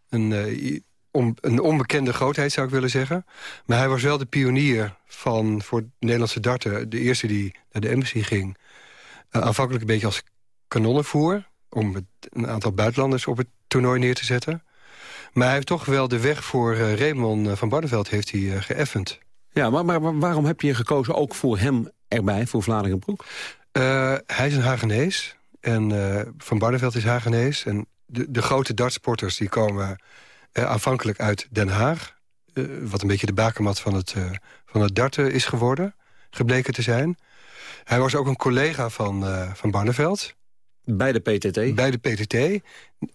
S24: Een om, een onbekende grootheid zou ik willen zeggen. Maar hij was wel de pionier van voor Nederlandse darten. De eerste die naar de embassy ging. Uh, aanvankelijk een beetje als kanonnenvoer. Om het, een aantal buitenlanders op het toernooi neer te zetten. Maar hij heeft toch wel de weg voor uh, Raymond van Barneveld heeft hij uh, geëffend.
S8: Ja, maar, maar, waarom heb je gekozen ook voor hem erbij, voor Vlaardingenbroek?
S24: hij is een Hagenees. En Van Barneveld is Hagenees. En de, de grote dartsporters die komen aanvankelijk uit Den Haag. Wat een beetje de bakermat van het, van het darten is geworden. Gebleken te zijn. Hij was ook een collega van, van Barneveld.
S8: Bij de PTT?
S24: Bij de PTT.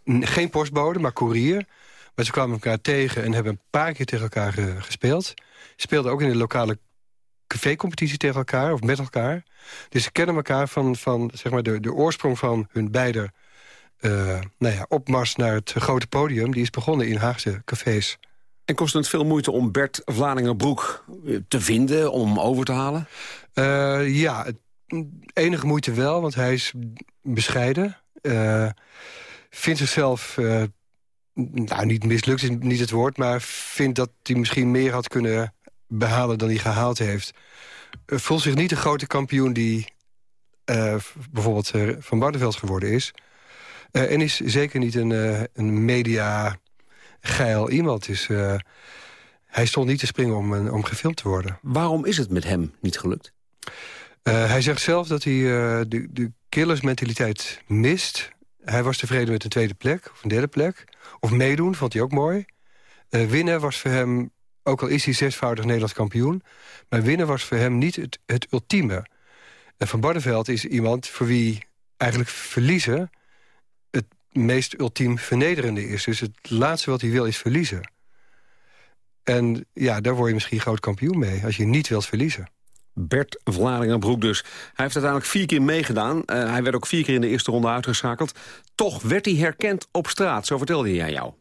S24: Geen postbode, maar courier. Maar ze kwamen elkaar tegen en hebben een paar keer tegen elkaar gespeeld. Speelden ook in de lokale café-competitie tegen elkaar, of met elkaar. Dus ze kennen elkaar van, van zeg maar de, de oorsprong van hun beide uh, nou ja, opmars naar het grote podium... die is begonnen in Haagse cafés.
S8: En kost het veel moeite om Bert Vladingenbroek te vinden, om over te halen?
S24: Uh, ja, het, enige moeite wel, want hij is bescheiden. Uh, vindt zichzelf, nou niet mislukt is niet het woord... maar vindt dat hij misschien meer had kunnen behalen dan hij gehaald heeft. voelt zich niet de grote kampioen die bijvoorbeeld Van Barneveld geworden is... En is zeker niet een, een media-geil iemand. Dus, hij stond niet te springen om, om gefilmd te worden.
S8: Waarom is het met hem niet gelukt?
S24: Hij zegt zelf dat hij de, de killersmentaliteit mist. Hij was tevreden met een tweede plek of een derde plek. Of meedoen, vond hij ook mooi. winnen was voor hem, ook al is hij zesvoudig Nederlands kampioen... maar winnen was voor hem niet het, het ultieme. Van Barneveld is iemand voor wie eigenlijk verliezen meest ultiem vernederende is. Dus het laatste wat hij wil is verliezen. En ja, daar word je misschien groot kampioen mee... als je niet wilt verliezen.
S8: Bert Vlaardingenbroek dus. Hij heeft uiteindelijk vier keer meegedaan. Uh, hij werd ook vier keer in de eerste ronde uitgeschakeld. Toch werd hij herkend op straat, zo vertelde hij aan jou.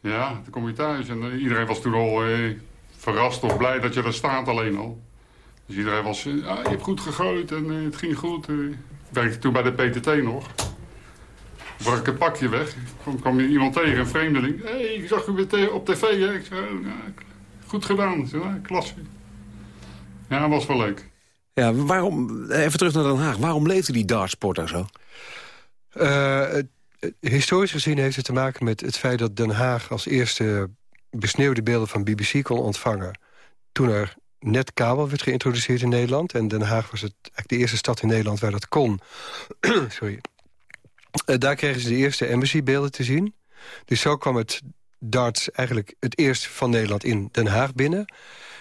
S25: Ja, dan kom je thuis en uh, iedereen was toen al eh, verrast of blij dat je er staat alleen al. Dus iedereen was, ah, je hebt goed gegooid en het ging goed. ik werkte toen bij de PTT nog brak ik het pakje weg. Toen kwam iemand tegen, een vreemdeling. Hé, hey, ik zag u weer op tv. Hè? Ik zei, oh, ja, goed gedaan. Ja, klasse. Ja, dat was wel leuk.
S8: Ja, waarom, even terug naar Den Haag. Waarom leefde die dartsport daar zo?
S24: Uh, historisch gezien heeft het te maken met het feit dat Den Haag... als eerste besneeuwde beelden van BBC kon ontvangen... toen er net kabel werd geïntroduceerd in Nederland. En Den Haag was het, eigenlijk de eerste stad in Nederland waar dat kon. <clears throat> Sorry. Uh, daar kregen ze de eerste embassy-beelden te zien. Dus zo kwam het darts eigenlijk het eerst van Nederland in Den Haag binnen.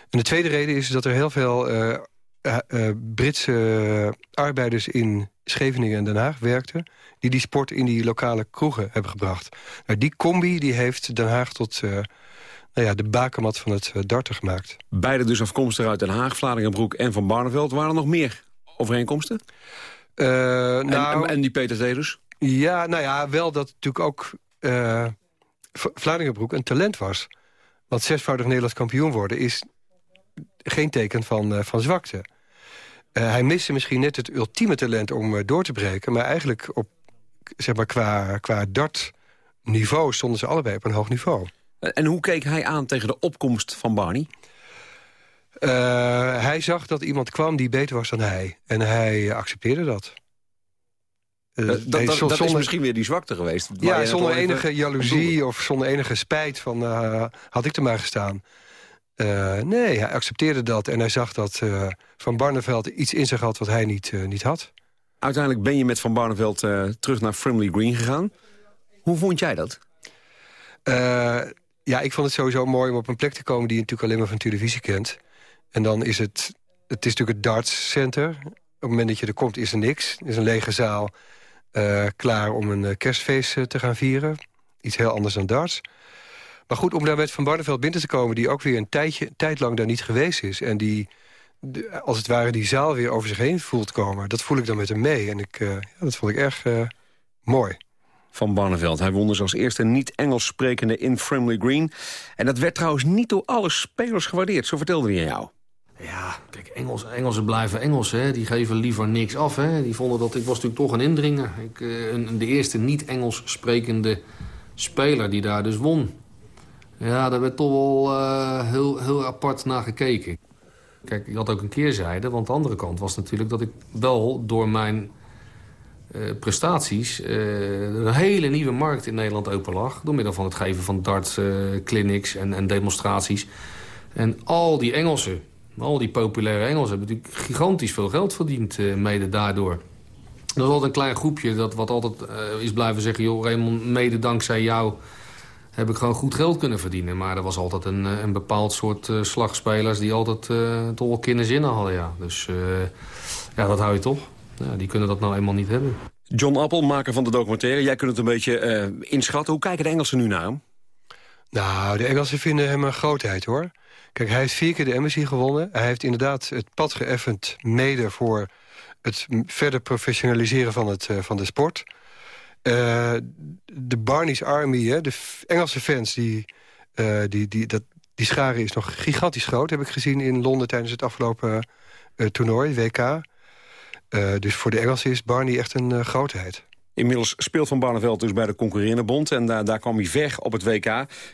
S24: En de tweede reden is dat er heel veel uh, eh, eh, Britse arbeiders in Scheveningen en Den Haag werkten... die die sport in die lokale kroegen hebben gebracht. Nou, die combi die heeft Den Haag tot nou ja, de bakermat van het darten gemaakt.
S8: Beide dus afkomstig uit Den Haag, Vlaardingenbroek en Van Barneveld. Waren er nog meer overeenkomsten?
S24: nou,
S8: en, en, die Peter Teders?
S24: Ja, nou ja, wel dat natuurlijk ook uh, Vlaardingenbroek een talent was. Want zesvoudig Nederlands kampioen worden is geen teken van, uh, van zwakte. Uh, hij miste misschien net het ultieme talent om door te breken... maar eigenlijk op, zeg maar, qua, qua niveau stonden ze allebei op een hoog niveau.
S8: En hoe keek hij aan tegen de opkomst van Barney?
S24: hij zag dat iemand kwam die beter was dan hij. En hij accepteerde dat.
S8: Uh, dat, dat, dat is misschien weer die zwakte geweest.
S24: Ja, zonder enige jaloezie of zonder enige spijt van uh, had ik er maar gestaan. Uh, nee, hij accepteerde dat en hij zag dat Van Barneveld iets in zich had wat hij niet, niet had.
S8: Uiteindelijk ben je met Van Barneveld terug naar Frimley Green gegaan. Hoe vond jij dat?
S24: ja, ik vond het sowieso mooi om op een plek te komen... die je natuurlijk alleen maar van televisie kent. En dan is het... Het is natuurlijk het Darts Center. Op het moment dat je er komt is er niks. Het is een lege zaal uh, klaar om een uh, kerstfeest uh, te gaan vieren. Iets heel anders dan darts. Maar goed, om daar met Van Barneveld binnen te komen... die ook weer een tijdje, tijd lang daar niet geweest is... en die, als het ware, die zaal weer over zich heen voelt komen... dat voel ik dan met hem mee. En ik, ja, dat vond ik erg mooi.
S8: Van Barneveld. Hij won dus als eerste niet-Engels sprekende in Frimley Green. En dat werd trouwens niet door alle spelers gewaardeerd. Zo vertelde hij aan jou.
S23: Ja, kijk, Engels, Engelsen blijven Engels. Hè. Die geven liever niks af. Hè. Die vonden dat ik was natuurlijk toch een indringer. Ik, uh, een, de eerste niet-Engels sprekende speler die daar dus won. Ja, daar werd toch wel uh, heel, heel apart naar gekeken. Kijk, ik had ook een keerzijde. Want de andere kant was natuurlijk dat ik wel door mijn uh, prestaties... een hele nieuwe markt in Nederland open lag. Door middel van het geven van dart clinics en, en demonstraties. En al die Engelsen al die populaire Engelsen hebben natuurlijk gigantisch veel geld verdiend, uh, mede daardoor. Er is altijd een klein groepje dat wat altijd uh, is blijven zeggen... joh, Raymond, mede dankzij jou heb ik gewoon goed geld kunnen verdienen. Maar er was altijd een, eh, een bepaald soort uh, slagspelers... die altijd uh, toch wel kinderzinnen hadden, ja. Dus ja, dat hou je toch. Ja, die kunnen dat nou eenmaal niet hebben.
S8: John Appel, maker van de documentaire. Jij kunt het een beetje inschatten. Hoe kijken de Engelsen nu naar hem?
S24: Nou, de Engelsen vinden hem een grootheid, hoor. Kijk, hij heeft vier keer de Embassy gewonnen. Hij heeft inderdaad het pad geëffend mede voor het verder professionaliseren van, het, uh, van de sport. Uh, de Barney's Army, hè, de Engelse fans, die, uh, die, die, dat, die scharen is nog gigantisch groot... heb ik gezien in Londen tijdens het afgelopen toernooi, WK. dus voor de Engelsen is Barney echt een grootheid.
S8: Inmiddels speelt Van Barneveld dus bij de concurrerende bond. En daar, daar kwam hij ver op het WK.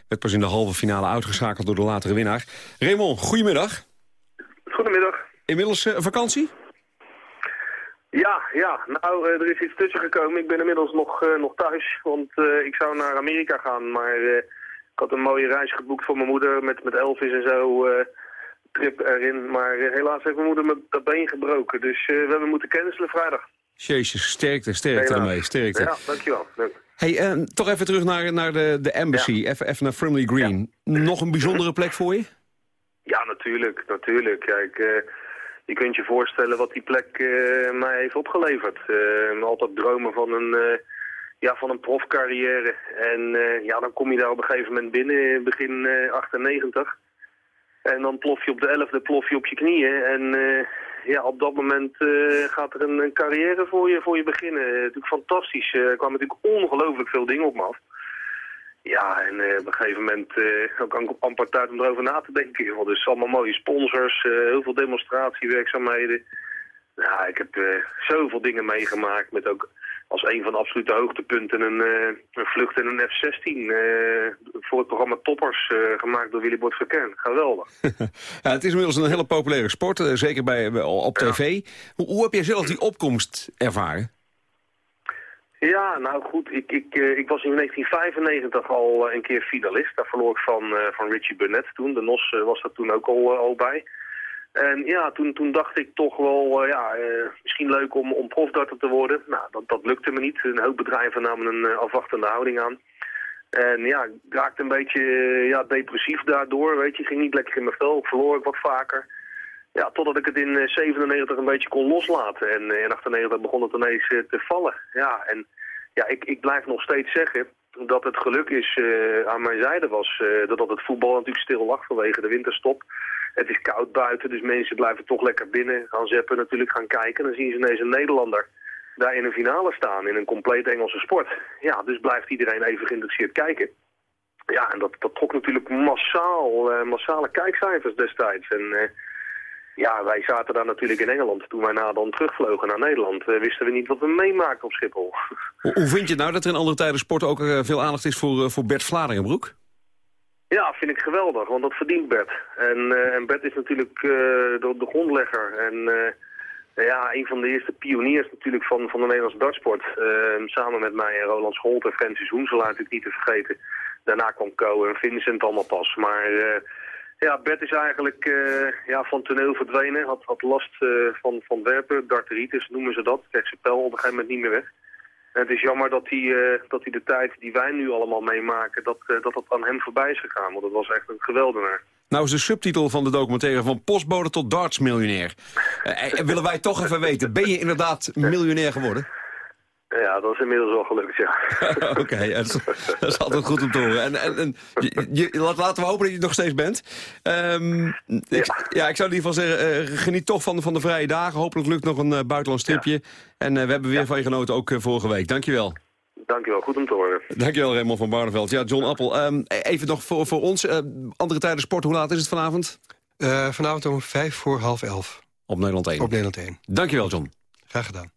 S8: Werd pas in de halve finale uitgeschakeld door de latere winnaar. Raymond, goedemiddag.
S26: Goedemiddag.
S8: Inmiddels uh, vakantie?
S26: Ja, ja. Nou, uh, er is iets tussen gekomen. Ik ben inmiddels nog, uh, nog thuis. Want ik zou naar Amerika gaan. Maar ik had een mooie reis geboekt voor mijn moeder met, met Elvis en zo trip erin. Maar helaas heeft mijn moeder me dat been gebroken. Dus we hebben moeten cancelen vrijdag.
S8: Jezus, sterkte, sterkte ermee, sterkte.
S26: Ja, dankjewel. Dank.
S8: Hey, uh, toch even terug naar, naar de, de embassy, ja. even, even naar Frimley Green. Nog een bijzondere plek voor je?
S26: Ja, natuurlijk, natuurlijk. Kijk, uh, je kunt je voorstellen wat die plek uh, mij heeft opgeleverd. altijd dromen van een, ja, van een profcarrière. En ja, dan kom je daar op een gegeven moment binnen, begin 98. En dan plof je op de elfde plof je op je knieën. En ja, op dat moment uh, gaat er een, een, carrière voor je, voor je beginnen. Uh, natuurlijk fantastisch. Uh, er kwamen natuurlijk ongelooflijk veel dingen op me af. Ja, en op een gegeven moment ook amper tijd om erover na te denken. Dus allemaal mooie sponsors, heel veel demonstratiewerkzaamheden. Ja, ik heb zoveel dingen meegemaakt met ook als een van de absolute hoogtepunten een, uh, een vlucht in een F-16 uh, voor het programma Toppers, uh, gemaakt door Willy Bord Verken. Geweldig. <laughs>
S8: ja, het is inmiddels een hele populaire sport, zeker bij, op tv. Hoe, hoe, heb jij zelf die opkomst ervaren?
S26: Ja, nou goed, ik, ik, ik was in 1995 al een keer finalist. Daar verloor ik van, van Richie Burnett toen. De NOS was er toen ook al, al bij. En ja, toen, toen dacht ik toch wel, uh, ja, uh, misschien leuk om, om profdarter te worden. Nou, dat, dat lukte me niet. Een hoop bedrijven namen een uh, afwachtende houding aan. En ja, ik raakte een beetje ja, depressief daardoor, weet je. Ging niet lekker in mijn vel, verloor ik wat vaker. Ja, totdat ik het in eh, 97 een beetje kon loslaten. En eh, in 98 begon het ineens eh, te vallen. Ja, en ja, ik, ik blijf nog steeds zeggen dat het geluk is eh, aan mijn zijde was. eh, dat, dat het voetbal natuurlijk stil lag vanwege de winterstop. Het is koud buiten, dus mensen blijven toch lekker binnen. Gaan zeppen natuurlijk, gaan kijken. Dan zien ze ineens een Nederlander daar in een finale staan in een compleet Engelse sport. Ja, dus blijft iedereen even geïnteresseerd kijken. Ja, en dat, dat trok natuurlijk massaal, eh, massale kijkcijfers destijds. En ja, wij zaten daar natuurlijk in Engeland. Toen wij na dan terugvlogen naar Nederland, eh, wisten we niet wat we meemaakten op Schiphol. <laughs>
S8: Hoe, hoe vind je het nou dat er in andere tijden sport ook eh, veel aandacht is voor, eh, voor Bert Vlaardingenbroek?
S26: Ja, vind ik geweldig, want dat verdient Bert. En, en Bert is natuurlijk eh, de, de grondlegger en ja, een van de eerste pioniers natuurlijk van, van de Nederlandse dartsport. Eh, samen met mij en Roland Scholt en Francis Hoenselaar natuurlijk niet te vergeten. Daarna kwam Co en Vincent allemaal pas. Maar ja, Bert is eigenlijk eh, ja, van toneel verdwenen. Had, had last eh, van, van werpen, darteritis noemen ze dat. Kreeg zijn pijl op een gegeven moment niet meer weg. En het is jammer dat hij, eh, dat hij de tijd die wij nu allemaal meemaken, dat, dat dat aan hem voorbij is gegaan. Want dat was echt een geweldenaar.
S8: Nou is de subtitel van de documentaire van postbode tot dartsmiljonair. Eh, eh, willen wij toch even weten, ben je inderdaad miljonair geworden?
S26: Ja, dat is inmiddels wel gelukt, ja. <laughs>
S8: Oké, dat, is- dat is altijd goed om te horen. En, en, en je, je- laat- laten we hopen dat je het nog steeds bent. Ehm, ik, ja. ik zou in ieder geval zeggen, eh, geniet toch van, de- van de vrije dagen. Hopelijk lukt nog een eh, buitenlands tripje. En eh, we hebben weer van je genoten, ook vorige week. Dankjewel.
S26: Dankjewel, goed om te horen.
S8: Dankjewel Raymond van Barneveld. Ja, John Appel. ehm, even nog voor, voor ons, eh, andere tijden sport. Hoe laat is het vanavond?
S27: Eh, vanavond om vijf voor half elf.
S8: Op Nederland 1.
S27: Op Nederland 1.
S8: Dankjewel John.
S27: Graag gedaan.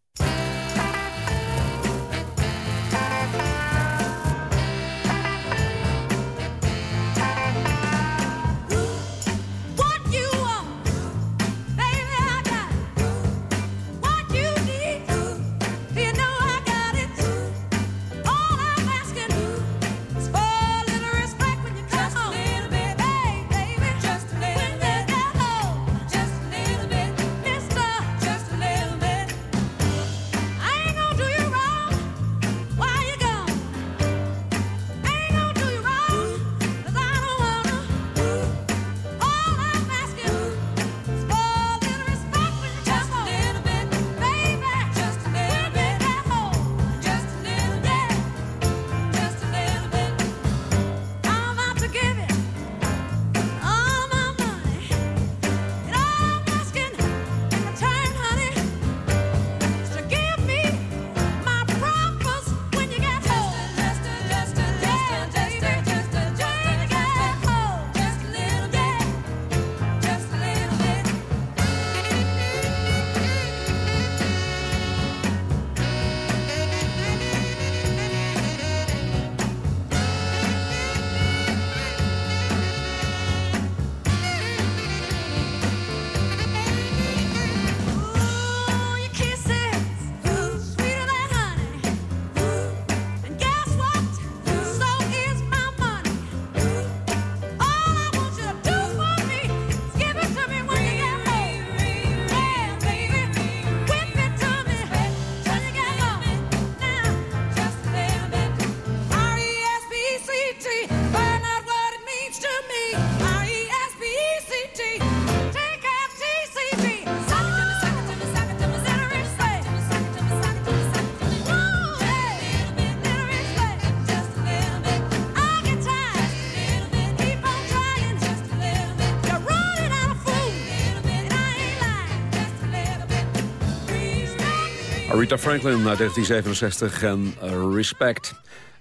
S8: Aretha Franklin uit 1967 en eh, Respect.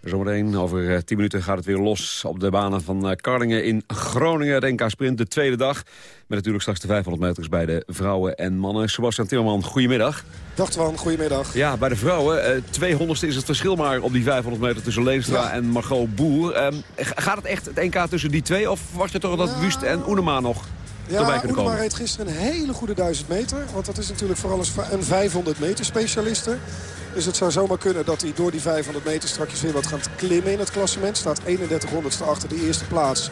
S8: Zometeen over eh, 10 minuten gaat het weer los op de banen van eh, Karlingen in Groningen. Het NK Sprint, de tweede dag. Met natuurlijk straks de 500 meters bij de vrouwen en mannen. Sebastian Timmerman, goedemiddag.
S28: Dag Twan, goedemiddag.
S8: Ja, bij de vrouwen, eh 200ste is het verschil maar op die 500 meter tussen Leenstra en Margot Boer. Ehm, ga- gaat het echt het NK tussen die twee of was je toch dat Wust en Oenema nog
S28: Ja,
S8: komen?
S28: reed gisteren een hele goede 1000 meter. Want dat is natuurlijk vooral een 500 meter specialiste. Dus het zou zomaar kunnen dat hij door die 500 meter straks weer wat gaat klimmen in het klassement. Staat 3100ste achter de eerste plaats.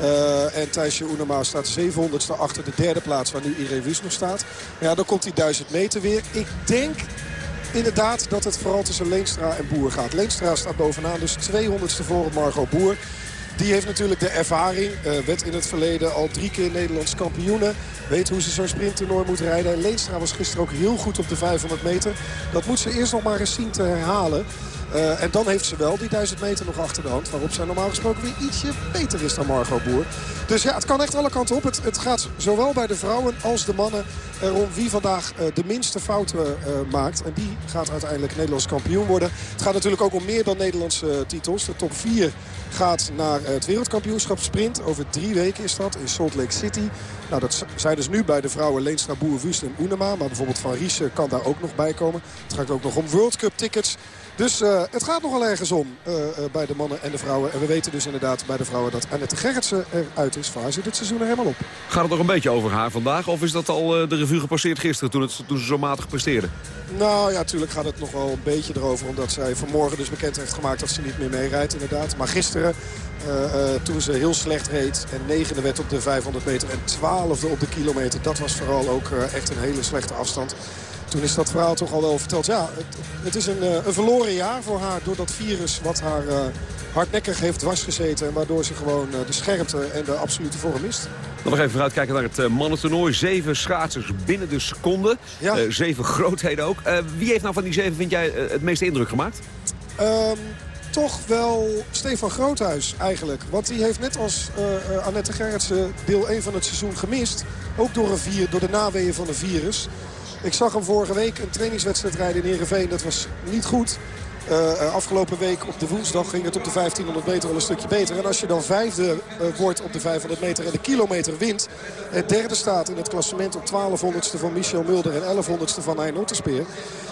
S28: Eh, en Thijsje Oenema staat 700ste achter de derde plaats waar nu Irene Wust nog staat. Ja, dan komt die 1000 meter weer. Ik denk inderdaad dat het vooral tussen Leenstra en Boer gaat. Leenstra staat bovenaan, dus 200ste voor op Margot Boer. Die heeft natuurlijk de ervaring. eh, werd in het verleden al drie keer Nederlands kampioene. Weet hoe ze zo'n sprinttoernooi moet rijden. Leenstra was gisteren ook heel goed op de 500 meter. Dat moet ze eerst nog maar eens zien te herhalen. Eh, en dan heeft ze wel die 1000 meter nog achter de hand. Waarop zij normaal gesproken weer ietsje beter is dan Margot Boer. Dus ja, het kan echt alle kanten op. Het, het gaat zowel bij de vrouwen als de mannen erom wie vandaag eh, de minste fouten maakt. En die gaat uiteindelijk Nederlands kampioen worden. Het gaat natuurlijk ook om meer dan Nederlandse titels. De top 4 gaat naar eh, het wereldkampioenschap sprint. Over drie weken is dat in Salt Lake City. Nou, dat zijn dus nu bij de vrouwen Leenstra, Boer, Wust en Oenema. Maar bijvoorbeeld Van Riesen kan daar ook nog bij komen. Het gaat ook nog om World Cup tickets. Dus eh, het gaat nogal ergens om eh, eh, bij de mannen en de vrouwen. En we weten dus inderdaad bij de vrouwen dat Annette Gerritsen eruit is. Voor haar zit het seizoen er helemaal op.
S8: Gaat het nog een beetje over haar vandaag? Of is dat al de revue gepasseerd gisteren toen, het, toen ze zo matig presteerde?
S28: Nou ja, natuurlijk gaat het nog wel een beetje erover. Omdat zij vanmorgen dus bekend heeft gemaakt dat ze niet meer meerijdt inderdaad. Maar gisteren, toen ze heel slecht reed en negende werd op de 500 meter en twaalfde op de kilometer. Dat was vooral ook echt een hele slechte afstand. Toen is dat verhaal toch al wel verteld. Ja, het, het is een, eh, een verloren jaar voor haar door dat virus wat haar eh, hardnekkig heeft dwarsgezeten. En waardoor ze gewoon eh, de scherpte en de absolute vorm mist.
S8: Dan nog even vooruitkijken naar het eh, mannentoernooi. Zeven schaatsers binnen de seconde.
S28: Ja.
S8: Zeven <laughs> grootheden ook. Wie heeft nou van die zeven, vind jij, het meeste indruk gemaakt?
S28: Ehm, toch wel Stefan Groothuis eigenlijk. Want die heeft net als Annette Gerritsen deel 1 van het seizoen gemist. Ook door, een vier, door de naweeën van een virus. Ik zag hem vorige week een trainingswedstrijd rijden in Heerenveen. Dat was niet goed. Eh, eh, afgelopen week op de woensdag ging het op de 1500 meter al een stukje beter. En als je dan vijfde eh, wordt op de 500 meter en de kilometer wint... en derde staat in het klassement op 1200ste van Michel Mulder en 1100ste van Hein Otterspeer...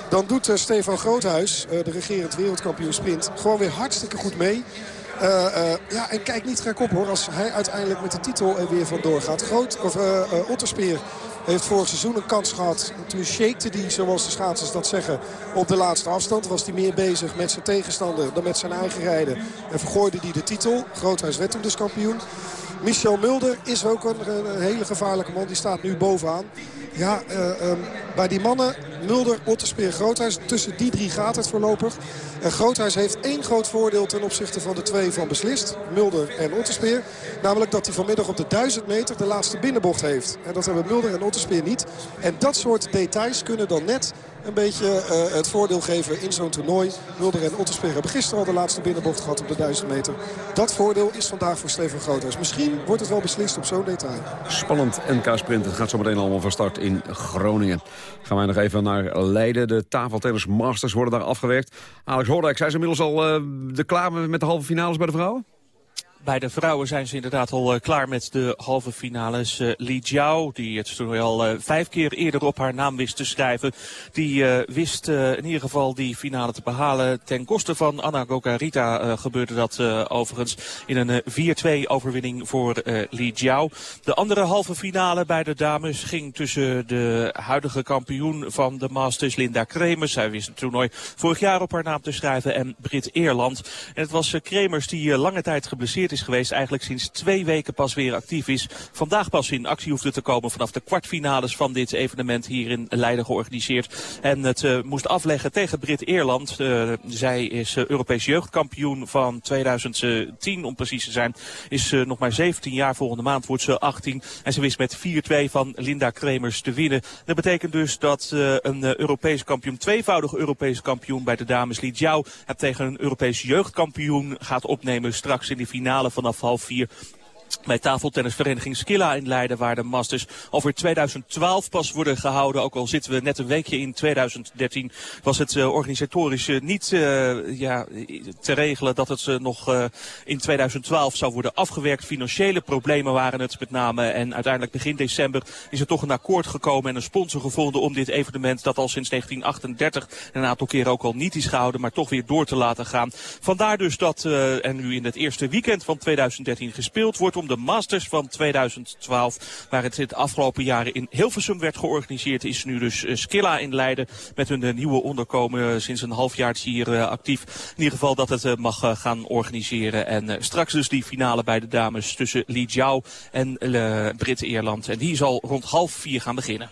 S28: dan doet Stefan Groothuis, de regerend wereldkampioen sprint... gewoon weer hartstikke goed mee. Ja, en kijk niet gek op hoor, als hij uiteindelijk met de titel er weer vandoor gaat. Groot, of, Otterspeer heeft vorig seizoen een kans gehad. Toen shakte hij, zoals de schaatsers dat zeggen, op de laatste afstand. Was hij meer bezig met zijn tegenstander dan met zijn eigen rijden. En vergooide hij de titel. Groothuis werd hem dus kampioen. Michel Mulder is ook een, hele gevaarlijke man. Die staat nu bovenaan. Ja, eh, ehm, bij die mannen, Mulder, Otterspeer, Groothuis. Tussen die drie gaat het voorlopig. En Groothuis heeft één groot voordeel ten opzichte van de twee van beslist. Mulder en Otterspeer. Namelijk dat hij vanmiddag op de 1000 meter de laatste binnenbocht heeft. En dat hebben Mulder en Otterspeer niet. En dat soort details kunnen dan net een beetje eh, het voordeel geven in zo'n toernooi. Mulder en Otterspeer hebben gisteren al de laatste binnenbocht gehad op de 1000 meter. Dat voordeel is vandaag voor Steven Groothuis. Misschien wordt het wel beslist op zo'n detail.
S8: Spannend NK-sprint. Het gaat zo meteen allemaal van start in Groningen. Gaan wij nog even naar Leiden. De tafeltennis masters worden daar afgewerkt. Alex Hoordijk, zijn ze inmiddels al eh, de klaar met de halve finales bij de vrouwen?
S29: Bij de vrouwen zijn ze inderdaad al eh, klaar met de halve finales. Eh, Li Jiao, die het toernooi al eh, vijf keer eerder op haar naam wist te schrijven. Die wist in ieder geval die finale te behalen. Ten koste van Anna Gogarita eh, gebeurde dat overigens in een eh, 4-2 overwinning voor Li Jiao. De andere halve finale bij de dames ging tussen de huidige kampioen van de Masters, Linda Kremers. Zij wist het toernooi vorig jaar op haar naam te schrijven. En Brit Eerland. En het was Kremers die lange tijd geblesseerd is geweest. Eigenlijk sinds twee weken pas weer actief is. Vandaag pas in actie hoefde te komen vanaf de kwartfinales van dit evenement hier in Leiden georganiseerd. En het eh, moest afleggen tegen Brit Eerland. Eh, zij is eh, Europees jeugdkampioen van 2010 om precies te zijn. Is nog maar 17 jaar. Volgende maand wordt ze 18. En ze wist met 4-2 van Linda Kremers te winnen. Dat betekent dus dat een Europees kampioen, tweevoudig Europees kampioen bij de dames Li Jiao, het tegen een Europees jeugdkampioen gaat opnemen straks in de finale vanaf half vier bij tafeltennisvereniging Skilla in Leiden, waar de Masters over 2012 pas worden gehouden. Ook al zitten we net een weekje in 2013, was het uh, organisatorisch uh, niet uh, ja, te regelen dat het nog in 2012 zou worden afgewerkt. Financiële problemen waren het met name. En uiteindelijk begin december is er toch een akkoord gekomen en een sponsor gevonden om dit evenement, dat al sinds 1938 een aantal keren ook al niet is gehouden, maar toch weer door te laten gaan. Vandaar dus dat er nu in het eerste weekend van 2013 gespeeld wordt om de Masters van 2012. Waar het het afgelopen jaren in Hilversum werd georganiseerd. Is nu dus uh, Skilla in Leiden met hun uh, nieuwe onderkomen uh, sinds een half jaar hier actief. In ieder geval dat het mag gaan organiseren. En straks dus die finale bij de dames tussen Li Jiao en Brit-Ierland. En die zal rond half vier gaan beginnen.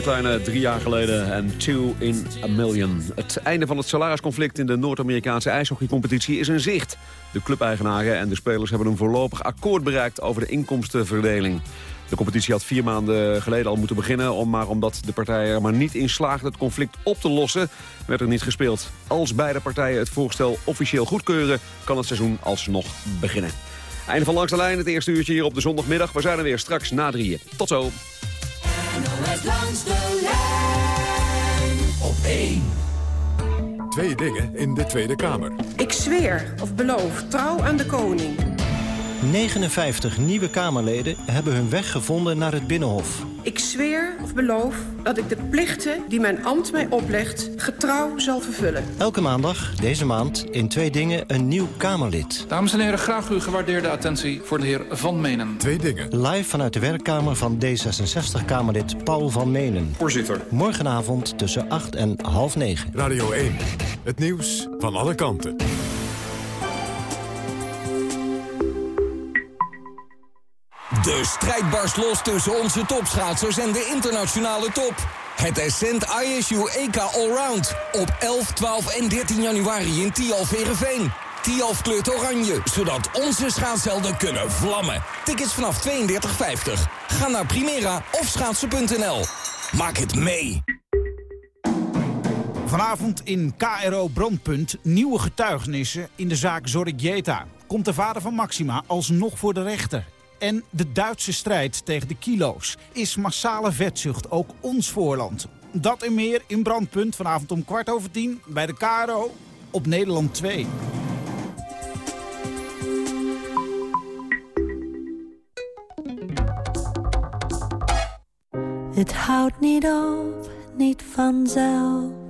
S8: Een kleine drie jaar geleden en Two in a Million. Het einde van het salarisconflict in de Noord-Amerikaanse ijshockeycompetitie is in zicht. De clubeigenaren en de spelers hebben een voorlopig akkoord bereikt over de inkomstenverdeling. De competitie had vier maanden geleden al moeten beginnen... Om, maar omdat de partijen er maar niet in slaagden het conflict op te lossen... werd er niet gespeeld. Als beide partijen het voorstel officieel goedkeuren... kan het seizoen alsnog beginnen. Einde van Langs de Lijn, het eerste uurtje hier op de zondagmiddag. We zijn er weer straks na drieën. Tot zo.
S19: NOS langs de lijn op 1.
S7: Twee dingen in de Tweede Kamer.
S30: Ik zweer of beloof trouw aan de koning.
S31: 59 nieuwe Kamerleden hebben hun weg gevonden naar het Binnenhof.
S30: Ik zweer of beloof dat ik de plichten die mijn ambt mij oplegt... getrouw zal vervullen.
S31: Elke maandag, deze maand, in twee dingen een nieuw Kamerlid.
S32: Dames en heren, graag uw gewaardeerde attentie voor de heer Van Menen.
S7: Twee dingen.
S31: Live vanuit de werkkamer van D66-Kamerlid Paul van Menen.
S32: Voorzitter.
S31: Morgenavond tussen 8 en half 9.
S7: Radio 1. Het nieuws van alle kanten.
S5: De strijd barst los tussen onze topschaatsers en de internationale top. Het Ascent ISU EK Allround op 11, 12 en 13 januari in Tialf Verenveen. Tialf kleurt oranje, zodat onze schaatshelden kunnen vlammen. Tickets vanaf 32,50. Ga naar Primera of schaatsen.nl. Maak het mee.
S33: Vanavond in KRO Brandpunt nieuwe getuigenissen in de zaak Zorrigieta. Komt de vader van Maxima alsnog voor de rechter? En de Duitse strijd tegen de kilo's. Is massale vetzucht ook ons voorland? Dat en meer in Brandpunt vanavond om kwart over tien bij de KRO op Nederland 2.
S34: Het houdt niet op, niet vanzelf.